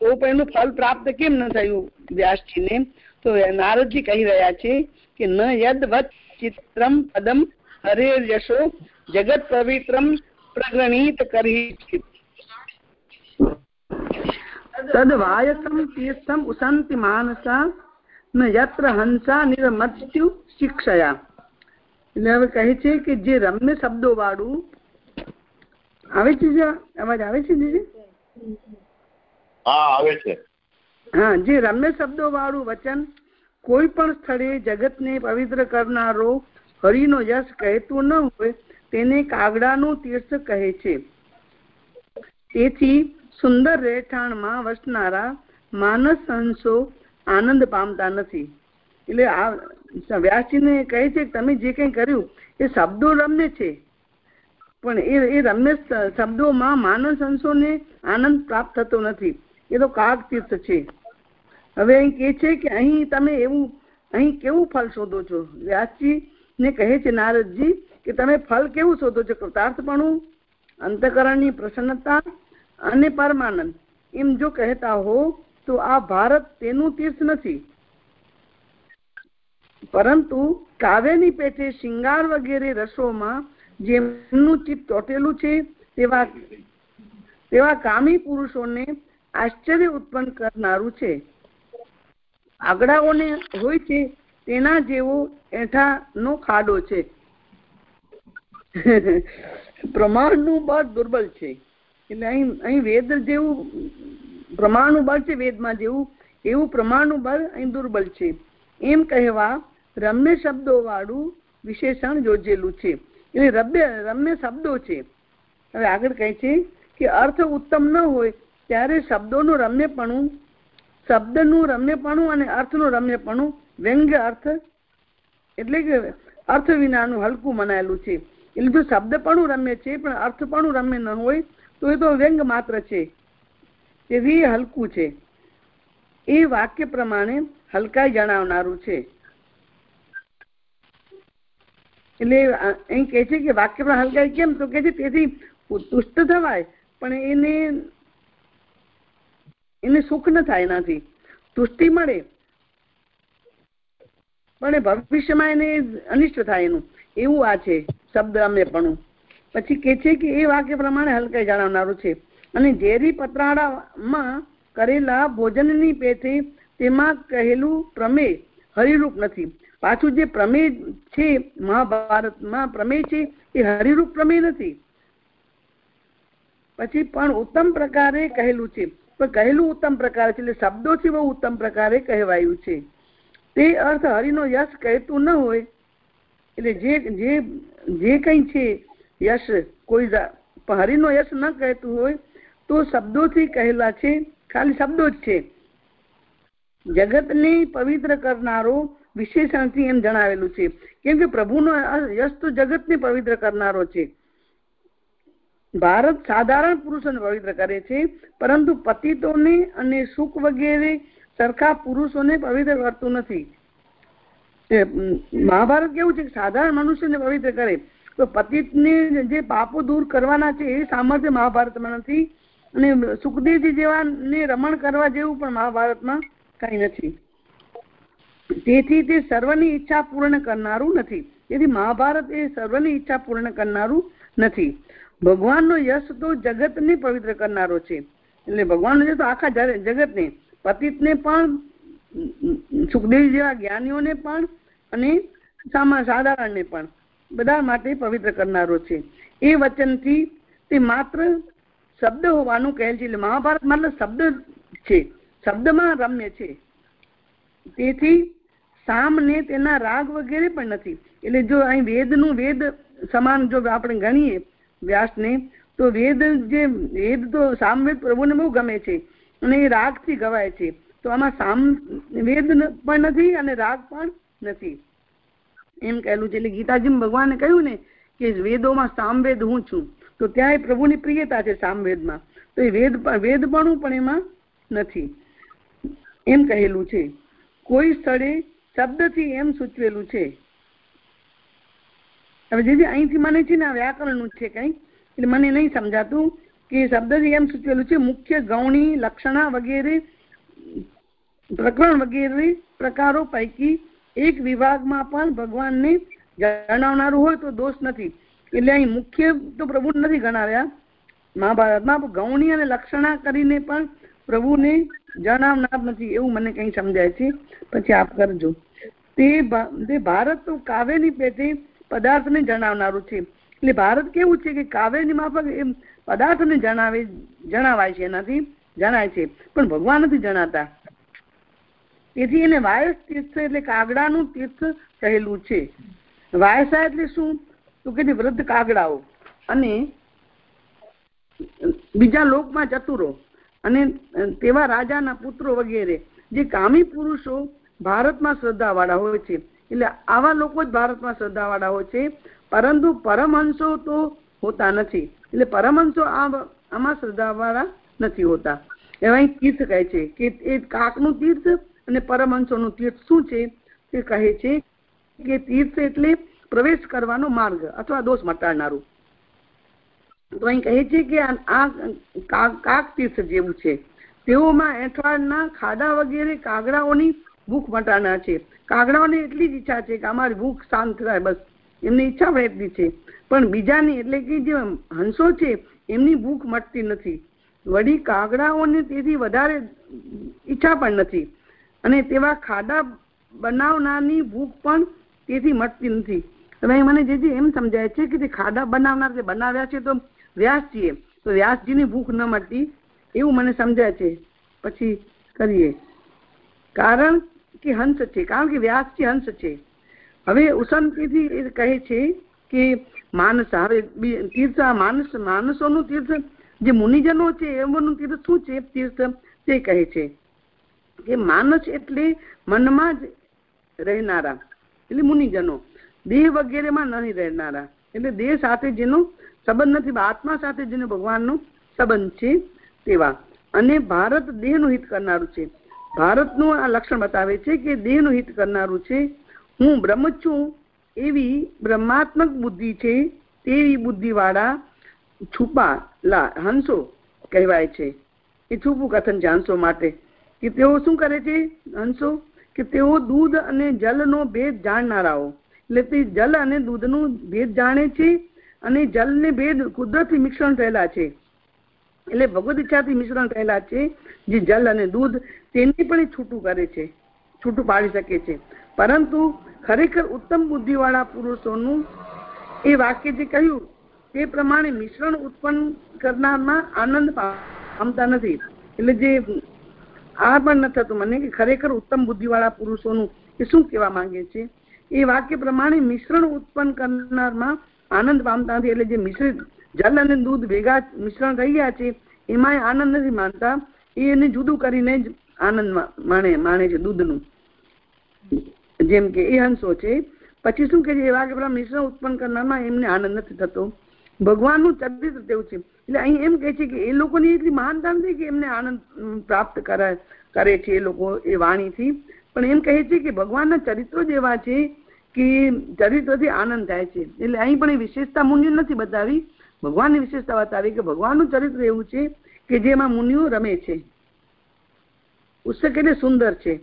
તો એનું ફળ પ્રાપ્ત કેમ ન થયું? વ્યાસજીને તો નારદજી કહી રહ્યા છે કે ન યદ ચિત્રમ પદમ હરે યશો જગત પવિત્રમ પ્રગણિત કરી તદ્વાયસમ તીર્થમ ઉસંતિ માનસા, ન યત્ર હંસા નિરમત્યુ શિક્ષયા. એટલે હવે કહે છે કે જે રમ્ય શબ્દો વાળું આવે છે અવાજ આવે છે, દીદી? હા જે રમ્ય શબ્દો વાળું વચન કોઈ પણ સ્થળે જગતને પવિત્ર કરનારો હરિનો યશ કહેતો ન હોય, તેને કાગડાનું તીર્થ કહે છે. તેથી સુંદર રહેઠાણમાં વસનારા માનસ હંસો આનંદ પામતા નથી. એટલે આ વ્યાસજીને કહે છે કે તમે જે કંઈ કર્યું, એ શબ્દો રમ્ય છે. પણ એ એ રમ્ય શબ્દોમાં માનસ હંસોને આનંદ પ્રાપ્ત થતો નથી. એ તો કાગ તીર્થ છે. હવે અહીં કે છે કે અહીં તમે એવું, અહીં કેવું ફળ શોધો છો? વ્યાસજી ને કહે છે નારદજી કે તમે ફળ કેવું શોધો છો? કૃતાર્થપણું, અંતકરણની પ્રસન્નતા અને પરમાનંદ. એમ જો કહેતા હો તો આ ભારત તેનું તીર્થ નથી. પરંતુ કાવ્યની પેટે શિંગાર વગેરે રસોમાં જેમનું ચિત્ત ચોટેલું છે, તેવા તેવા કામી પુરુષોને આશ્ચર્ય ઉત્પન્ન કરનારું છે. આગડાઓને હોય છે તેના જેવો એઠાનો ખાડો છે. પ્રમાણનું બળ દુર્બલ છે. એટલે અહીં અહીં વેદ જેવું, પ્રમાણનું બળ છે વેદમાં જેવું, એવું પ્રમાણનું બળ અહીં દુર્બલ છે. એમ કહેવા રમ્ય શબ્દો વાળું વિશેષણ યોજેલું છે. એટલે રમ્ય રમ્ય શબ્દો છે. હવે આગળ કહે છે કે અર્થ ઉત્તમ ન હોય ત્યારે શબ્દોનું રમ્યપણું, શબ્દનું રમ્યપણું અને અર્થનું રમ્યપણું, વ્યંગ્ય અર્થ એટલે કે અર્થ વિનાનું હલકું મનાયેલું છે. એટલે જો શબ્દપણું રમ્ય છે, પણ અર્થપણું રમ્ય ન હોય, તો એ તો વ્યંગ માત્ર છે. તેથી એ હલકું છે. એ વાક્ય પ્રમાણે હલકાઈ જણાવનારું છે. એટલે અહીં કહે છે કે વાક્ય પણ હલકાઈ કેમ? તો કે છે, તેથી તુષ્ટ થવાય, પણ એને એને સુખ ન થાય એનાથી. તુષ્ટિ મળે. પણ ભવિષ્યમાં એને અનિષ્ટ થાય એનું. એવું આ છે શબ્દ રમ્યપણું પછી કે છે કે એ વાક્ય પ્રમાણે હલકાઈ જણાવનારું છે. અને ઝેરી પતરાળામાં કરેલા ભોજનની પેથે તેમાં કહેલું પ્રમેય હરિરૂપ નથી. પાછું જે પ્રમેય છે મહાભારતમાં પ્રમેય છે એ હરિરૂપ પ્રમેય નથી. પછી પણ ઉત્તમ પ્રકારે કહેલું છે. પણ કહેલું ઉત્તમ પ્રકાર છે, એટલે શબ્દોથી બહુ ઉત્તમ પ્રકારે કહેવાયું છે. તે અર્થ હરિનો યશ કહેતું ન હોય, એટલે જે જે જે કંઈ છે યશ, કોઈ હરિનો યશ ન કહેતું હોય, તો શબ્દોથી કહેલા છે, ખાલી શબ્દો જ છે. જગતને પવિત્ર કરનારો વિશેષણથી એમ જણાવેલું છે. કેમ કે પ્રભુનો યશ તો જગતને પવિત્ર કરનારો છે. ભારત સાધારણ પુરુષોને પવિત્ર કરે છે, પરંતુ પતિતોને અને સુખ વગેરે સરખા પુરુષોને પવિત્ર કરતું નથી. મહાભારત કેવું છે સાધારણ મનુષ્યને પવિત્ર કરે. તો પતિતને જે પાપો દૂર કરવાના છે એ સામર્થ્ય મહાભારતમાં નથી અને સુખદેવજી જેવા ને રમણ કરવા જેવું પણ મહાભારતમાં કઈ નથી. તેથી તે સર્વની ઈચ્છા પૂર્ણ કરનારું નથી. તેથી મહાભારત એ સર્વની ઈચ્છા પૂર્ણ કરનારું નથી. ભગવાનનો યશ તો જગતને પવિત્ર કરનારો છે. એટલે ભગવાનનો યશ તો આખા જગતને, પતિતને પણ, સુખદેવ જેવા જ્ઞાનીઓને પણ અને સામા, સાધારણને પણ બધા માટે પવિત્ર કરનારો છે. એ વચનથી તે માત્ર શબ્દ હોવાનું કહેલ છે. એટલે મહાભારત માત્ર શબ્દ છે. શબ્દમાં રમ્ય છે. તેથી સામ ને તેના રાગ વગેરે પણ નથી. એટલે જો અહીં વેદનું વેદ સમાન જો આપણે ગણીએ વ્યાસને, તો વેદ જે, વેદ તો સામવેદ પ્રભુને બહુ ગમે છે, અને એ રાગથી ગવાય છે. તો આમાં સામ, વેદ પણ નથી અને રાગ પણ નથી. એમ કહેલું છે. એટલે ગીતાજી ભગવાને કહ્યું ને કે વેદોમાં સામવેદ હું છું. તો ત્યાં એ પ્રભુની પ્રિયતા છે સામવેદમાં. તો એ વેદ વેદપણું પણ એમાં નથી. એમ કહેલું છે. કોઈ સ્થળે શબ્દથી એમ સૂચવેલું છે. હવે જે અહીંથી મને છે ને આ વ્યાકરણનું છે કંઈ એટલે મને નહીં સમજાતું કે શબ્દથી એમ સૂચવેલું છે, મુખ્ય ગૌણી લક્ષણા વગેરે, પ્રકરણ વગેરે પ્રકારો પૈકી એક વિભાગમાં પણ ભગવાનને જણાવનારું હોય તો દોષ નથી. એટલે અહીં મુખ્ય તો પ્રભુ નથી ગણાવ્યા. મહાભારતમાં ગૌણી અને લક્ષણા કરીને પણ પ્રભુને જણાવનાર નથી, એવું મને કઈ સમજાય છે. પછી આપ કરજો. તે તે ભારત તો કાવ્યની પેટે પદાર્થને જણાવનારું છે. એટલે ભારત કેવું છે કે કાવ્યની માફક એમ પદાર્થને જણાવે, જણાવાય છે, એનાથી જણાય છે. પણ ભગવાન નથી જણાતા. તેથી એને વાયસ તીર્થ એટલે કાગડાનું તીર્થ કહેલું છે. વાયસા એટલે શું? તો કે વૃદ્ધ કાગડાઓ. અને બીજા લોકમાં ચતુરો. અને તેવા રાજાના પુત્રો વગેરે. જે કામી પુરુષો ભારતમાં શ્રદ્ધા વાળા હોય છે. એટલે આવા લોકો જ ભારતમાં શ્રદ્ધાવાળાઓ છે. પરંતુ પરમહંસો તો હોતા નથી. એટલે પરમહંસો આમાં શ્રદ્ધાવાળા નથી હોતા. એવા તીર્થ કહે છે કે એ કાકનું તીર્થ અને પરમહંસોનું તીર્થ શું છે? તે કહે છે કે તીર્થ એટલે પ્રવેશ કરવાનો માર્ગ અથવા દોષ મટાડનારું. તો અહીં કહે છે કે આ કાક તીર્થ જેવું છે. તેઓમાં એઠવાડના ખાડા વગેરે કાગડાઓની ભૂખ મટાના છે. કાગડાઓને એટલી જ ઈચ્છા છે કે અમારી ભૂખ શાંત થાય બસ. એમની ઈચ્છા પણ એટલી છે. પણ બીજાની એટલે કે જે હંસો છે, એમની ભૂખ મટતી નથી. વળી કાગડાઓને તેથી વધારે ઈચ્છા પણ નથી. અને તેવા ખાડા બનાવનારની ભૂખ પણ તેથી મટતી નથી. હવે મને જે એમ સમજાય છે કે જે ખાડા બનાવનાર જે બનાવ્યા છે તો વ્યાસજીએ, તો વ્યાસજીની ભૂખ ન મટતી. એવું મને સમજાય છે. પછી કરીએ. કારણ કે હંસ છે. કારણ કે વ્યાસજી હંસ છે. હવે ઉસનતીથી એ કહે છે કે માનસ, હવે તીર્થ માનસ, માનસોનું તીર્થ જે મુનિજનો છે, એમનું તીર્થ શું છે? તીર્થ તે કહે છે કે માનસ એટલે મનમાં જ રહેનારા, એટલે મુનિજનો. દેહ વગેરેમાં નહીં રહેનારા, એટલે દેહ સાથે જેનો સંબંધ નથી આત્મા સાથે જેનો ભગવાનનો સંબંધ છે તેવા. અને ભારત દેહનું હિત કરનારું છે. ભારતનું આ લક્ષણ બતાવે છે કે દેહનું હિત કરનારું છે. હું બ્રહ્મ છું. એવી બ્રહ્માત્મક બુદ્ધિ છે. તેવી બુદ્ધિવાળા છુપા લા હંસો કહેવાય છે. એ છુપું કથન છે હંસો માટે કે તેઓ શું કરે છે હંસો? કે તેઓ દૂધ અને જલનો ભેદ જાણનારાઓ. એટલે તે જલ અને દૂધનું ભેદ જાણે છે અને જલને ભેદ કુદરતી મિશ્રણ થયેલા છે. એટલે ભગવદ ઈચ્છાથી મિશ્રણ થયેલા છે. જે જલ અને દૂધ તેને પણ છૂટું કરે છે, છૂટું પાડી શકે છે. પરંતુ ખરેખર ઉત્તમ બુદ્ધિવાળા પુરુષોનું એ વાક્ય જે કહ્યું, તે પ્રમાણે મિશ્રણ ઉત્પન્ન કરનારમાં આનંદ પામતા નથી. એટલે જે, આ પણ ન થતું મને કે ખરેખર ઉત્તમ બુદ્ધિવાળા પુરુષોનું એ શું કહેવા માંગે છે? એ વાક્ય પ્રમાણે મિશ્રણ ઉત્પન્ન કરનારમાં આનંદ પામતા નથી. એટલે જે મિશ્રિત જલ અને દૂધ ભેગા મિશ્રણ થઈ ગયા છે એમાં આનંદ નથી માનતા. એને જુદું કરીને જ આનંદ માણે માણે છે દૂધનું. જેમ કે એ હંસો છે. પછી શું કે છે? એવા કે મિશ્ર ઉત્પન્ન કરનારમાં એમને આનંદ નથી થતો. ભગવાનનું ચરિત્ર તેવું છે. એટલે અહીં એમ કહે છે કે એ લોકોની એટલી મહાનતા નથી કે એમને આનંદ પ્રાપ્ત કરે છે એ લોકો એ વાણીથી. પણ એમ કહે છે કે ભગવાનના ચરિત્રો જ એવા છે કે ચરિત્રથી આનંદ થાય છે. એટલે અહીં પણ એ વિશેષતા મૂલ્ય નથી બતાવી. ભગવાનની વિશેષતા બતાવી કે ભગવાનનું ચરિત્ર એવું છે કે જેમાં મુનિઓ રમે છે. પુસ્તક સુંદર છે.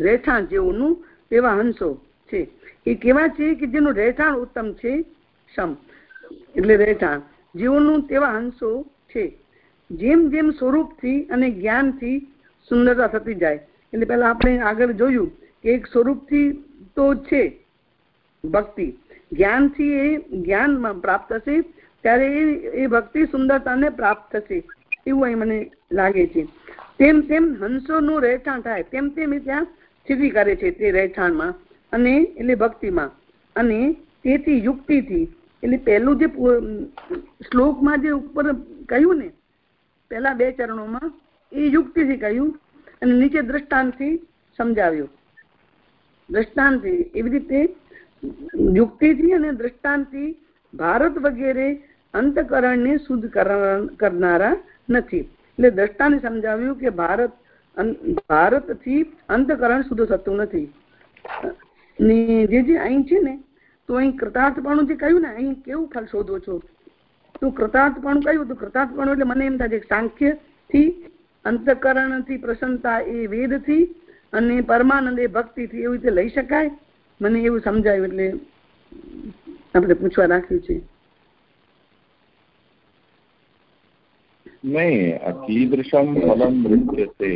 રહેઠાણ જેવું તેવા હંસો છે. એ કેવા છે કે જેનું રહેઠાણ ઉત્તમ છે? સમ એટલે રહેઠાણ. જીવનનું તેવા હંસો છે. જેમ જેમ સ્વરૂપથી અને જ્ઞાનથી સુંદરતા થતી જાય. એટલે પહેલાં આપણે આગળ જોયું કે એક સ્વરૂપથી તો છે ભક્તિ. જ્ઞાનથી એ જ્ઞાન પ્રાપ્ત થશે, ત્યારે એ ભક્તિ સુંદરતાને પ્રાપ્ત થશે. એવું અહીં મને લાગે છે. તેમ તેમ હંસોનું રહેઠાણ થાય, તેમ તેમ એ ત્યાં સ્થિતિ કરે છે તે રહેઠાણમાં અને એટલે ભક્તિમાં. અને તેથી યુક્તિથી, એટલે પહેલું જે શ્લોકમાં જે ઉપર કહ્યું ને, પહેલા બે ચરણોમાં, એ યુક્તિથી કહ્યું અને નીચે દ્રષ્ટાંતથી સમજાવ્યું. દ્રષ્ટાંતથી એવી રીતે યુક્તિથી અને દ્રષ્ટાંતથી ભારત વગેરે અંતકરણને શુદ્ધ કરનારા નથી. એટલે દ્રષ્ટાને સમજાવ્યું કે ભારત ભારતથી અંતકરણ શુદ્ધ થતું નથી. જે જે અહીં છે ને, તો અહીં કૃતાર્થપણું જે કહ્યું ને, અહીં કેવું ફળ શોધો છો? તો કૃતાર્થપણું કહ્યું, તો કૃતાર્થપણું એટલે મને એમ થાય છે સાંખ્યથી અંતકરણથી, પ્રસન્નતા એ વેદથી અને પરમાનંદ એ ભક્તિથી એવી રીતે લઈ શકાય? મને એવું સમજાયું એટલે આપણે પૂછવા રાખ્યું છે. નહીં કીદૃશમ ફલમ દૃશ્યતે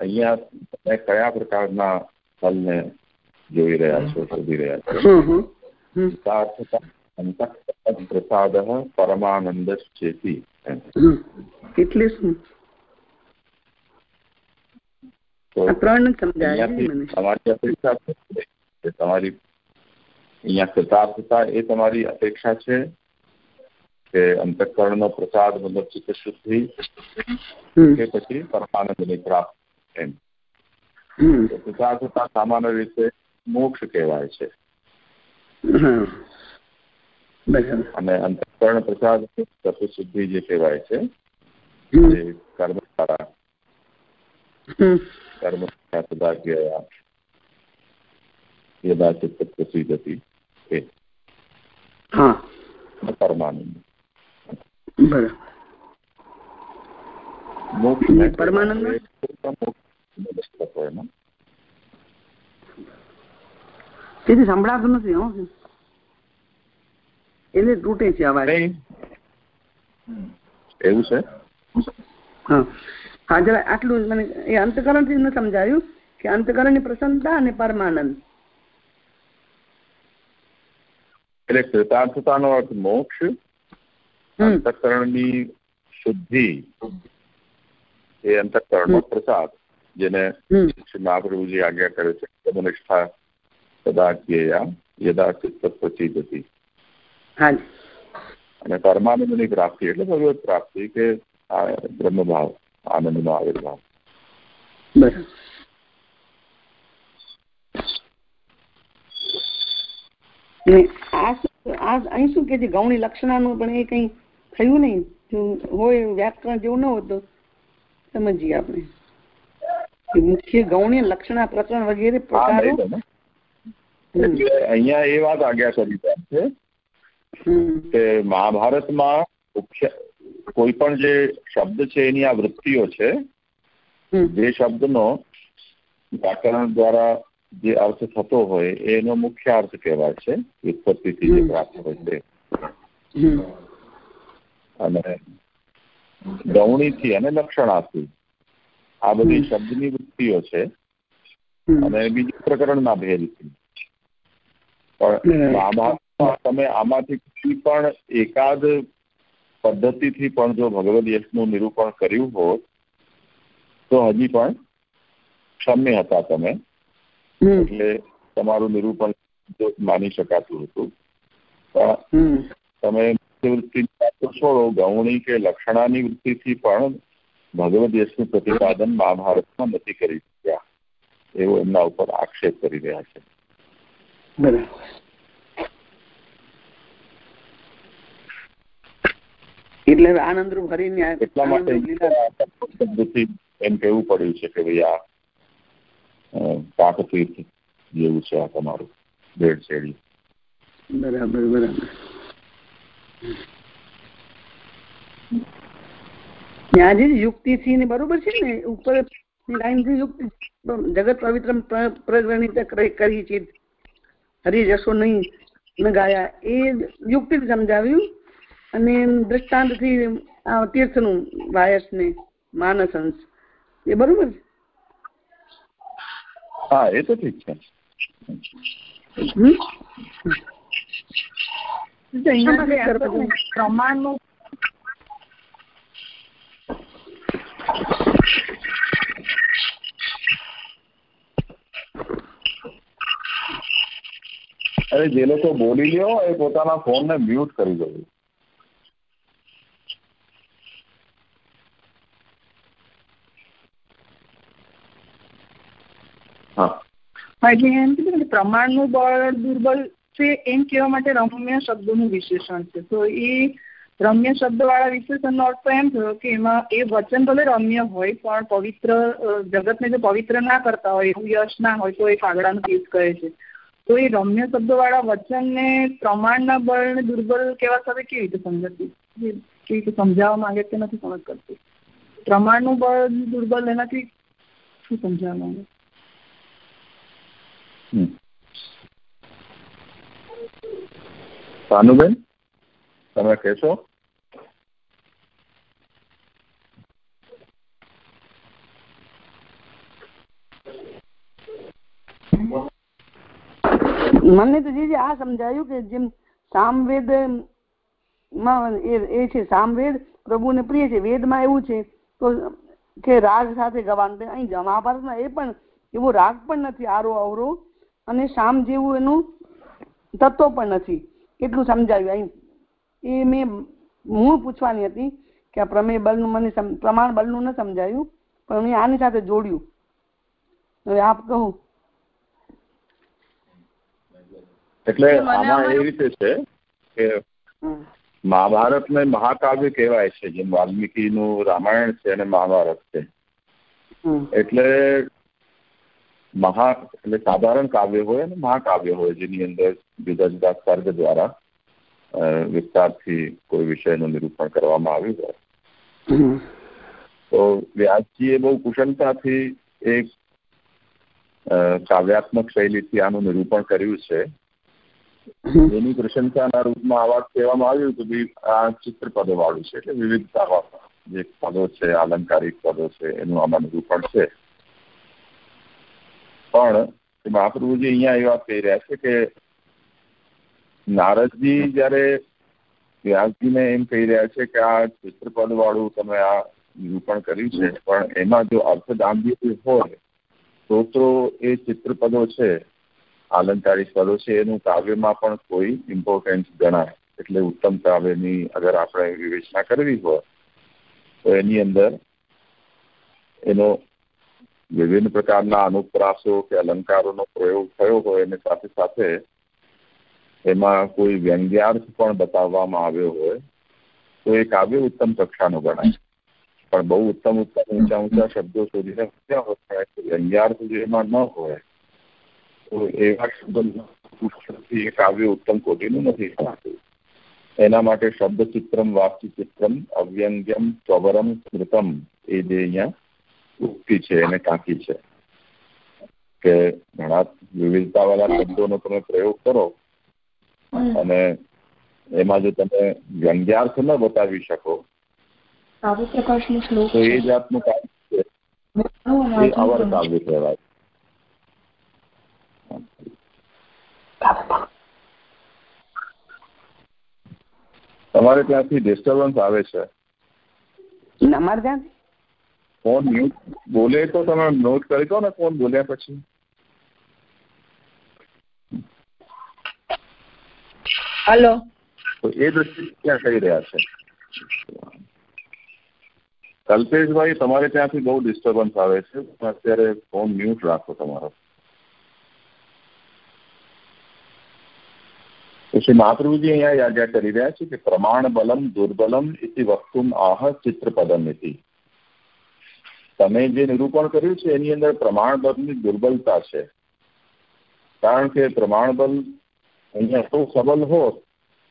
અહીંયા તમે કયા પ્રકારના ફલને જોઈ રહ્યા છો શોધી રહ્યા છો પ્રસાદ પરમાનંદ ચેતી એટલે શું તમારી અપેક્ષા છે તમારી અહીંયા કૃતાર્થતા એ તમારી અપેક્ષા છે કે અંતઃકરણનો પ્રસાદ મતલબ ચિત્ત શુદ્ધિ કે પછી પરમાનંદની પ્રાપ્ત એમ. કૃતાર્થતા સામાન્ય રીતે મોક્ષ કહેવાય છે. અને અંતઃકરણ પ્રસાદ શુદ્ધિ જે કહેવાય છે એ કર્મ દ્વારા કર્મ સદા ગયા યદા ચિત્ત પ્રસિદ્ધતી એ પરમાનંદ. બરાબર. પરમાનંદ તેથી સંભળાતું નથી હો. એટલે તૂટે છે અવાજ. એવું છે? હા. હા જરા આટલું મને એ અંતકરણથી સમજાયું કે અંતકરણની પ્રસન્નતા અને પરમાનંદ. એટલે કૃતાર્થતાનો અર્થ મોક્ષ અંતઃકરણની શુદ્ધિ એ અંતઃકરણનો પ્રસાદ જેને શ્રી મહાપ્રભુજી આજ્ઞા કરે છે. કદનિષ્ઠા સદા જ્ઞેયા યદા ચિત્ત પ્રચિત અને પરમાનંદની પ્રાપ્તિ એટલે ભગવત પ્રાપ્તિ કે બ્રહ્મભાવ આનંદનો આવિર્ભાવ. આ અહીં શું કે છે? ગૌણી લક્ષણાનું પણ એ કઈ થયું નહીં. જો હોય વ્યાકરણ જેવું ન હોય તો સમજીએ આપણે. મુખ્ય ગૌણ્ય લક્ષણા પ્રકરણ વગેરે પ્રકારો. અહીંયા એ વાત આજ્ઞા કરી છે. કે મહાભારતમાં મુખ્ય કોઈ પણ જે શબ્દ છે એની આ વૃત્તિઓ છે જે શબ્દનો વ્યાકરણ દ્વારા જે અર્થ થતો હોય એનો મુખ્ય અર્થ કહેવાય છે. ઉત્પત્તિથી જે પ્રાપ્ત હોય છે. અને ગૌણીથી અને લક્ષણાથી આ બધી શબ્દની વૃત્તિઓ છે. અને બીજું પ્રકરણના ભેદથી પણ આમાં તમે આમાંથી કોઈ પણ એકાદ પદ્ધતિથી પણ જો ભગવદ યશનું નિરૂપણ કર્યું હોત તો હજી પણ ક્ષમ્ય હતા તમે. એટલે તમારું નિરૂપણ માની શકાતું હતું. પણ તમે વૃત્તિ છોડો ગૌણી કે લક્ષણાની વૃત્તિથી પણ ભગવદ યશનું પ્રતિપાદન મહાભારતમાં નથી કરી શક્યા. એવો એમના ઉપર આક્ષેપ કરી રહ્યા છે. એટલે આનંદરૂપ હરીને એટલા માટે એમ કેવું પડ્યું છે કે ભાઈ આ પાકતીર્થ જેવું છે આ તમારું ભેડ શેડી બરાબર બરાબર. ત્યાં જે યુક્તિ થી ને બરોબર છે ને? ઉપર લાઈનથી યુક્તિ જગત પવિત્ર પ્રગ્રહિત કરી છે. હરી જશો નહીં ગાયા એ યુક્તિ સમજાવ્યું અને દ્રષ્ટાંતથી તીર્થનું વાયસ ને માનસંસ. એ બરોબર છે? હા એ તો ઠીક છે. પ્રમાણનું અરે જે લોકો બોલી લ્યો એ પોતાના ફોનને મ્યુટ કરી દો એટલે એમ કીધું કે પ્રમાણનું બળ દુર્બલ છે, એમ કહેવા માટે રમ્ય શબ્દોનું વિશેષણ છે. તો એ રમ્ય શબ્દ વાળા વિશેષણનો અર્થ એમ થયો કે એમાં એ વચન ભલે રમ્ય હોય, પણ પવિત્ર જગતને જો પવિત્ર ના કરતા હોય, એવું યશ ના હોય, તો એ કાગડાનું કેસ કહે છે. તો એ રમ્ય શબ્દવાળા વચનને પ્રમાણના બળને દુર્બલ કહેવા સાથે કેવી રીતે સમજતી? કેવી રીતે સમજાવવા માંગે તે નથી સમજ કરતી પ્રમાણનું બળ દુર્બલ એનાથી શું સમજાવવા માંગે? ભાનુબેન તમે કહેશો? મને તો જીજી આ સમજાયું કે જેમ સામવેદ એ છે, સામવેદ પ્રભુને પ્રિય છે, વેદમાં એવું છે, તો કે રાગ સાથે ગવાનું અહીં મહાભારતમાં એ પણ એવો રાગ પણ નથી, આરો અવરો અને શામ જેવું એનું તત્વ પણ નથી. એટલું સમજાવ્યું અહીં એ મેં હું પૂછવાની હતી કે આ પ્રમેય બળનું મને પ્રમાણ બળનું ન સમજાયું પણ મેં આની સાથે જોડ્યું. હવે આપ કહું. એટલે આમાં એ રીતે છે કે મહાભારત ને મહાકાવ્ય કહેવાય છે જેમ વાલ્મીકી નું રામાયણ છે અને મહાભારત છે. એટલે મહા એટલે સાધારણ કાવ્ય હોય અને મહાકાવ્ય હોય જેની અંદર જુદા જુદા સર્ગ દ્વારા વિસ્તારથી કોઈ વિષયનું નિરૂપણ કરવામાં આવ્યું હોય. તો વ્યાસજીએ બહુ કુશળતાથી એક કાવ્યાત્મક શૈલીથી આનું નિરૂપણ કર્યું છે. એની પ્રશંસાના રૂપમાં આ વાત કહેવામાં આવ્યું કે ભાઈ આ ચિત્રપદો વાળું છે એટલે વિવિધતા જે પદો છે આલંકારિક પદો છે એનું આમાં નિરૂપણ છે. પણ મહાપ્રભુજી અહીંયા એ વાત કહી રહ્યા છે કે નારદજી જયારે વ્યાસજીને એમ કહી રહ્યા છે કે આ ચિત્રપદ વાળું તમે આ નિરૂપણ કર્યું છે, પણ એમાં જો અર્થ હોય, તો તો એ ચિત્રપદો છે આલંકારી પદો છે, એનું કાવ્યમાં પણ કોઈ ઇમ્પોર્ટન્સ ગણાય. એટલે ઉત્તમ કાવ્યની અગર આપણે વિવેચના કરવી હોય, તો એની અંદર એનો વિભિન્ન પ્રકારના અનુપ્રાસો કે અલંકારોનો પ્રયોગ થયો હોય અને સાથે સાથે એમાં કોઈ વ્યંગ્યાર્થ પણ બતાવવામાં આવ્યો હોય, તો એ કાવ્ય ઉત્તમ કક્ષાનું ગણાય. પણ બહુ ઉત્તમ ઉત્તમ, ઊંચા ઊંચા શબ્દો શોધીને ક્યાં હોય વ્યંગ્યાર્થ જો એમાં ન હોય, તો એવા શબ્દોથી એ કાવ્ય ઉત્તમ કોટીનું નથી થતું એના માટે શબ્દ ચિત્રમ વાસ્તુ ચિત્રમ અવ્યંગ્યમ સ્વરમ સ્મૃતમ એ જે અહીંયા ઉક્તિ છે એને ટાંકી છે. કે ઘણા વિવિધતા વાળા શબ્દોનો તમે પ્રયોગ કરો અને એમાં જો તમે વ્યંગ્યાર્થ ન બતાવી શકો તો એ જાતનું કાવ્ય છે. એ અવર કાવ્ય કહેવાય. તમારે ત્યાંથી ડિસ્ટર્બન્સ આવે છે? અમારે ત્યાં ફોન મ્યુટ બોલે તો તમે નોટ કરી દો ને ફોન બોલ્યા પછી હલો તો એ દ્રષ્ટિ ક્યાં કહી રહ્યા છે કલ્પેશભાઈ તમારે ત્યાંથી બહુ ડિસ્ટર્બન્સ આવે છે અત્યારે ફોન મ્યુટ રાખો તમારો શ્રી મહાપ્રભુજી અહીંયા યાદ કરી રહ્યા છે કે પ્રમાણ બલમ દુર્બલમ ઇતિ વક્તુમ આહ ચિત્રપદમ ઇતિ તમે જે નિરૂપણ કર્યું છે, એની અંદર પ્રમાણ બલની દુર્બલતા છે. કારણ કે પ્રમાણબલ અહીંયા એટલું સબલ હોત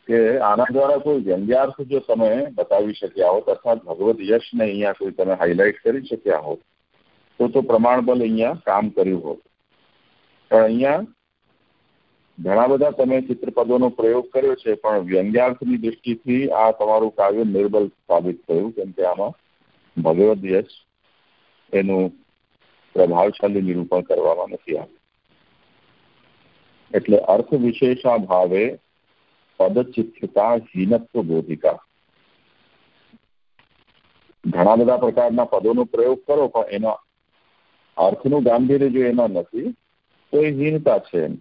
કે આના દ્વારા કોઈ વ્યંગ્યાર્થ જો તમે બતાવી શક્યા હોત, અર્થાત ભગવત યશને અહીંયા કોઈ તમે હાઇલાઇટ કરી શક્યા હોત, તો તો પ્રમાણબલ અહીંયા કામ કર્યું હોત. પણ અહીંયા ઘણા બધા તમે ચિત્રપદોનો પ્રયોગ કર્યો છે, પણ વ્યંગ્યાર્થની દૃષ્ટિથી આ તમારું કાવ્ય નિર્બલ સાબિત થયું, કેમ કે આમાં ભગવદ યશ એનું પ્રભાવશાળી નિરૂપણ કરવામાં નથી આવ્યું. એટલે અર્થ વિશેષા ભાવે પદચિત્તતા હીનત્વ, બોધિકા. ઘણા બધા પ્રકારના પદોનો પ્રયોગ કરો, પણ એનો અર્થનું ગાંભીર્ય જો એમાં નથી, તો એ હીનતા છે એમ.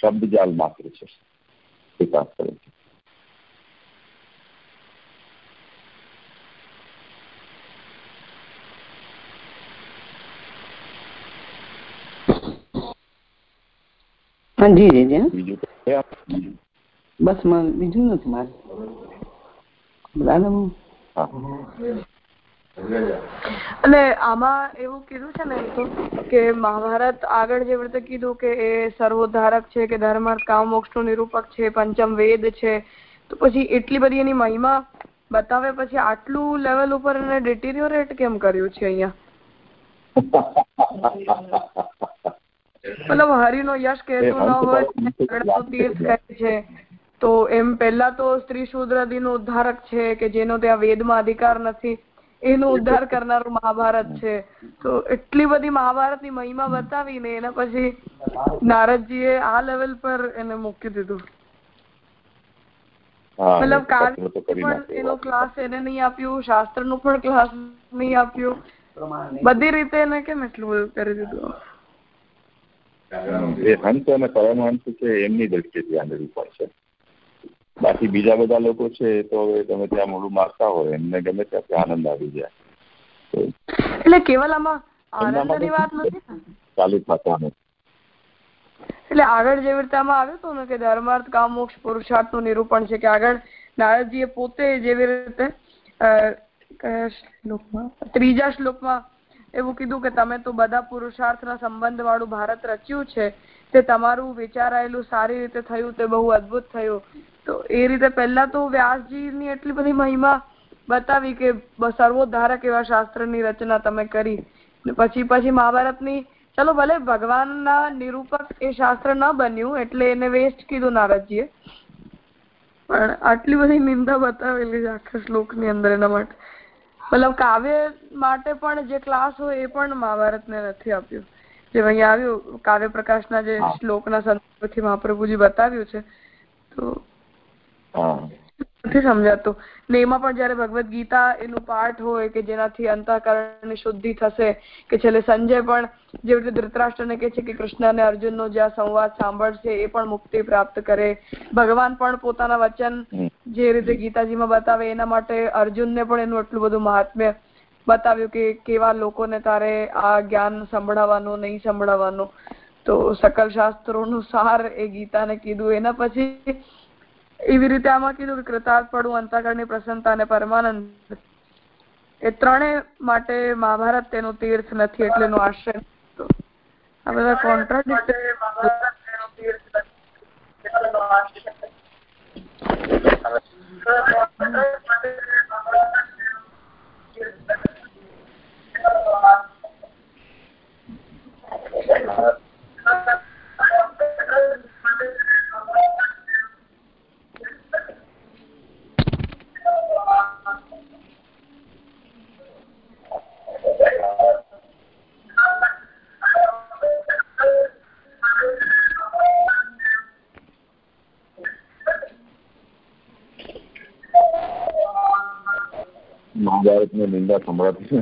શબ્દજાલ માત્ર છે. વિકાસ કરે છે. જી જી જી બીજું બસ બીજું નથી મારે. બરાબર અને આમાં એવું કીધું છે ને તો કે મહાભારત આગળ જે રીતે કીધું કે એ સર્વોદ્ધારક છે કે ધર્મ કામ મોક્ષનું નિરૂપક છે પંચમ વેદ છે. તો પછી એટલી બધી એની મહિમા બતાવે પછી આટલું લેવલ ઉપર એને ડિટિરિયોરેટ કેમ કર્યું છે અહીંયા? મતલબ હરિનો યશ કહેતું ન હોય તીર્થ કહે છે તો એમ પહેલા તો સ્ત્રી શુદ્રદીનો ઉદ્ધારક છે કે જેનો ત્યાં વેદમાં અધિકાર નથી એનો ઉદ્ધાર કરનારું મહાભારત છે. તો એટલી બધી મહાભારતની મહિમા બતાવીને એના પછી નારદજીએ આ લેવલ પર એને મૂકી દીધું. મતલબ કાવ્ય પણ એનો ક્લાસ એને નહીં આપ્યું શાસ્ત્રનું પણ ક્લાસ નહીં આપ્યું. બધી રીતે એને કેમ એટલું બધું કરી દીધું? એ હંસ અને પરમહંસ છે એમની દ્રષ્ટિએ ધ્યાન નિરૂપણ પડશે. બાકી બીજા બધા લોકો છે તો હવે તમે ત્યાં મોડું મારતા હોય એમને ગમે ત્યાંથી આનંદ આવી જાય. એટલે કેવલ આમાં આનંદની વાત નથી? ચાલુ થતા એટલે આગળ જેવી રીતે આમાં આવ્યું હતું ને કે ધર્માર્થ કામ મોક્ષ પુરુષાર્થનું નિરૂપણ છે કે આગળ નારદજીએ પોતે જેવી રીતે ત્રીજા શ્લોકમાં એવું કીધું કે તમે તો બધા પુરુષાર્થના સંબંધ વાળું ભારત રચ્યું છે, તે તમારું વિચારાયેલું સારી રીતે થયું, તે બહુ અદભુત થયું. તો એ રીતે પહેલા તો વ્યાસજીની એટલી બધી મહિમા બતાવી કે સર્વોદ્ધારક એવા શાસ્ત્રની રચના તમે કરી. પછી પછી મહાભારતની, ચલો ભલે ભગવાનના નિરૂપક એ શાસ્ત્ર ન બન્યું, એટલે એને વેસ્ટ કીધું નારદજીએ. પણ આટલી બધી નિંદા બતાવેલી આખા શ્લોકની અંદર એના માટે. મતલબ કાવ્ય માટે પણ જે ક્લાસ હોય એ પણ મહાભારતને નથી આપ્યું. જે અહીંયા આવ્યું કાવ્ય પ્રકાશના જે શ્લોકના સંદર્ભથી મહાપ્રભુજી બતાવ્યું છે તો નથી સમજાતું. ને એમાં પણ જયારે ભગવદ ગીતા એનું પાઠ હોય કે જેનાથી અંતઃકરણની શુદ્ધિ થશે, કે છેલ્લે સંજય પણ જેવી રીતે ધૃતરાષ્ટ્રને કહે છે કે કૃષ્ણ અને અર્જુનનો જ્યાં સંવાદ સાંભળશે એ પણ મુક્તિ પ્રાપ્ત કરે. ભગવાન પણ પોતાના વચન જે રીતે ગીતાજીમાં બતાવે એના માટે અર્જુનને પણ એનું એટલું બધું મહાત્મ્ય બતાવ્યું કે કેવા લોકોને તારે આ જ્ઞાન સંભળાવવાનું, નહીં સંભળાવવાનું. તો સકલ શાસ્ત્રોનું સાર એ ગીતાને કીધું. એના પછી એવી રીતે આમાં કીધું કે કૃતાર્થપણું અંતઃકરણની પ્રસન્નતા અને પરમાનંદ. એ ત્રણેય માટે મહાભારત તેનું તીર્થ નથી એટલે એનો આશ્રય આ બધા કોન્ટ્રાડિક્ટ મહાભારતની નિંદા સંભળાતી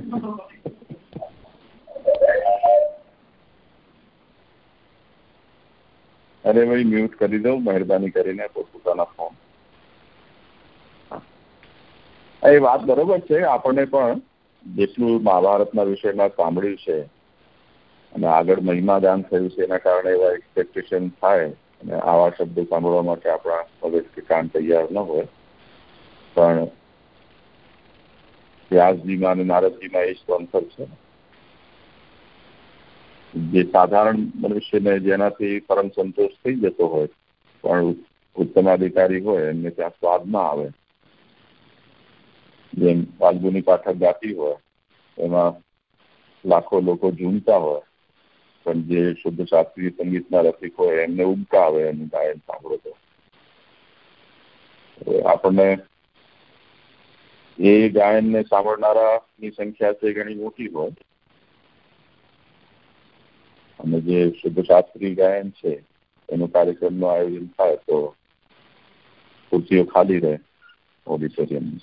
અરે ભાઈ મ્યુટ કરી દઉં, મહેરબાની કરીને પોતપોતાના ફોન એ વાત બરોબર છે. આપણને પણ જેટલું મહાભારતના વિષયમાં સાંભળ્યું છે અને આગળ મહિમાદાન થયું છે, એના કારણે એવા એક્સપેક્ટેશન થાય અને આવા શબ્દો સાંભળવા માટે આપણા મગજ કે કાન તૈયાર ન હોય. પણ વ્યાસજીમાં અને નારદજીમાં એ જ તો અંતર છે. જે સાધારણ મનુષ્યને જેનાથી પરમ સંતોષ થઈ જતો હોય, પણ ઉત્તમાધિકારી હોય એમને ત્યાં સ્વાદ ના આવે, જેમ ફાલ્ગુની પાઠક ગાતી હોય, એમાં લાખો લોકો ઝૂમતા હોય, પણ જે શુદ્ધ શાસ્ત્રીય સંગીતના રસિક હોય એમને ઉમકા આવે એનું ગાયન સાંભળો તો આપણને એ ગાયનને સાંભળનારાની સંખ્યા છે ઘણી મોટી હોય. અને જે શુદ્ધ શાસ્ત્રીય ગાયન છે, એનું કાર્યક્રમનું આયોજન થાય તો ખુરશીઓ ખાલી રહે ઓડિટોરિયમની.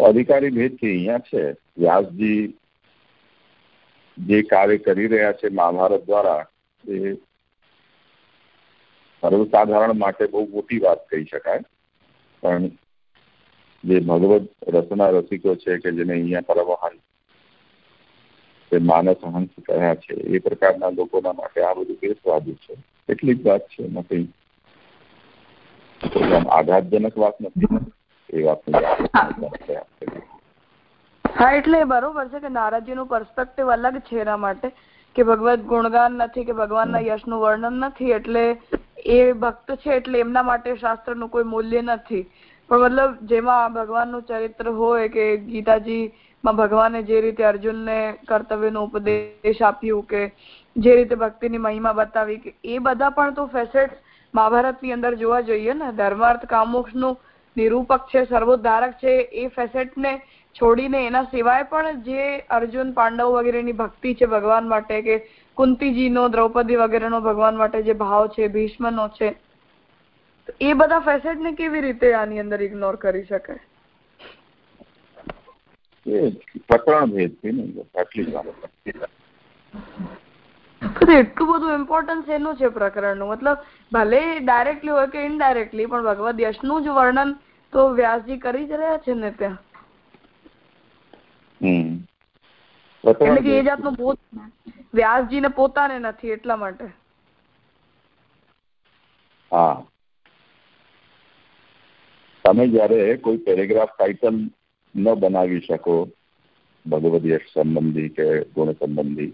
અધિકારી ભેદથી અહીંયા છે, વ્યાસજી જે કાર્ય કરી રહ્યા છે મહાભારત દ્વારા, એ સર્વસાધારણ માટે બહુ મોટી વાત કહી શકાય. પણ જે ભગવત રસના રસિકો છે કે જેને અહીંયા પરમહંસ તે માનસ હંસ કહ્યા છે એ પ્રકારના લોકોના માટે આ બધું બેસવાદું છે. એટલી જ વાત છે એમાં કંઈ આઘાતજનક વાત નથી. એ વાતની હા. એટલે બરોબર છે કે નારાજીનું પર્સપેક્ટિવ અલગ છે એના માટે કે ભગવત ગુણગાન નથી કે ભગવાનના યશનું વર્ણન નથી એટલે એ ભક્ત છે એટલે એમના માટે શાસ્ત્રનું કોઈ મૂલ્ય નથી. પણ મતલબ જેમાં ભગવાનનું ચરિત્ર હોય કે ગીતાજીમાં ભગવાને જે રીતે અર્જુનને કર્તવ્યનો ઉપદેશ આપ્યું કે જે રીતે ભક્તિની મહિમા બતાવી કે એ બધા પણ તો ફેસેટ મહાભારતની અંદર જોવા જોઈએ ને. ધર્માર્થ કામોક્ષનું નિરૂપક છે, સર્વોદ્ધારક છે, એ ફેસેટને છોડીને એના સિવાય પણ જે અર્જુન, પાંડવ વગેરેની ભક્તિ છે ભગવાન માટે કે કુંતીજીનો, દ્રૌપદી વગેરેનો ભગવાન માટે જે ભાવ છે, ભીષ્મનો છે એ બધા ફેસેટને કેવી રીતે આની અંદર ઇગ્નોર કરી શકાય એ પ્રકરણ ભેદ છે ને આટલી એટલું બધું ઇમ્પોર્ટન્સ એનું છે પ્રકરણનું. મતલબ ભલે ડાયરેક્ટલી હોય કે ઇનડાયરેક્ટલી પણ ભગવદ યશનું જ વર્ણન તો વ્યાસજી કરી જ રહ્યા છે ને ત્યાં. એટલે કે એ જાતનું પોત વ્યાસજીને પોતાને નથી એટલા માટે. હા. તમે જ્યારે કોઈ પેરેગ્રાફ ટાઇટલ ન બનાવી શકો ભગવદ યશ સંબંધી કે ગુણ સંબંધી,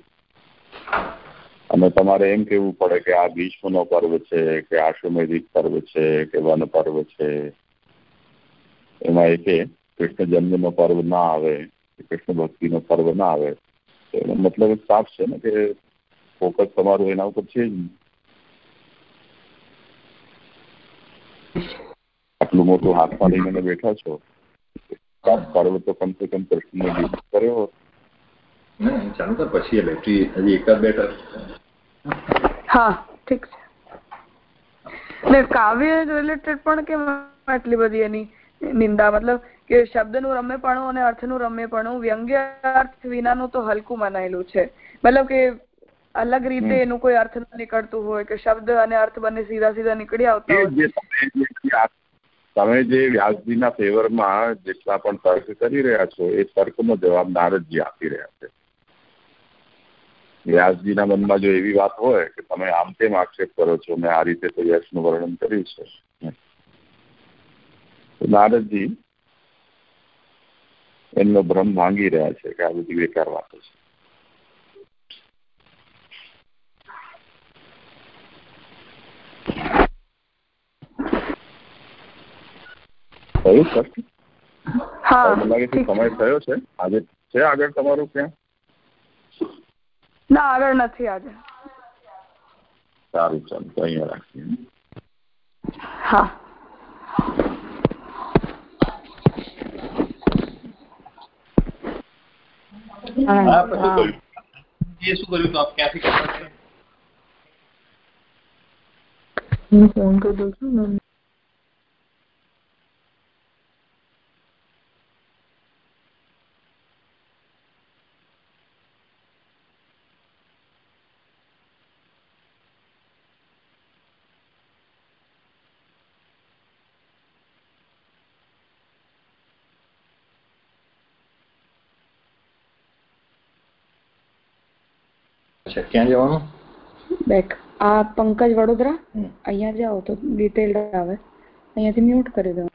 અને તમારે એમ કેવું પડે કે આ ભીષ્મનો પર્વ છે, કે આશુમેધિક પર્વ છે, કે વન પર્વ છે. એમાં એ કે કૃષ્ણ જન્મનો પર્વ ના આવે કૃષ્ણ ભક્તિનો પર્વ ના આવે. તો એનો મતલબ સાફ છે ને કે ફોકસ તમારું એના ઉપર છે જ. આટલું મોટું હાથમાં લઈને બેઠા છો? પાડવો તો કમસે કમ કૃષ્ણને ગીત કર્યો ચાલો તો પછી બેટરી હજી એકાદ બેટર. હા ઠીક છે. ને કાવ્ય રિલેટેડ પણ કેમ આટલી બધી એની નિંદા? મતલબ કે શબ્દનું રમ્યપણું અને અર્થનું રમ્યપણું વ્યંગ્ય અર્થ વિનાનું તો હલકું મનાયેલું છે. મતલબ કે અલગ રીતે એનું કોઈ અર્થ નીકળતું હોય કે શબ્દ અને અર્થ બંને સીધા સીધા નીકળી આવતા હોય. તમે જે વ્યાસજીના ફેવરમાં જેટલા પણ તર્ક કરી રહ્યા છો, એ તર્કનો જવાબ નારદજી આપી રહ્યા છે. વ્યાસજીના મનમાં જો એવી વાત હોય કે તમે આમ તેમ આક્ષેપ કરો છો, મેં આ રીતે તો યશનું વર્ણન કર્યું છે. નારદજી એમનો ભ્રમ ભાંગી રહ્યા છે કે આ બધી બેકાર વાતો છે. થયું સર હા લાગે છે સમય થયો છે. આજે છે આગળ તમારું ક્યાં? ના આગળ નથી આજે. સારું ચાલો તો અહીંયા રાખીએ. હા. હા પછી શું કર્યું? તો આપ ક્યાંથી કરતા હું ફોન કરી દઉં છું અચ્છા ક્યાં જવાનું? બેક આ પંકજ વડોદરા? અહીંયા જાઓ તો ડિટેલ આવે. અહીંયાથી મ્યુટ કરી દો.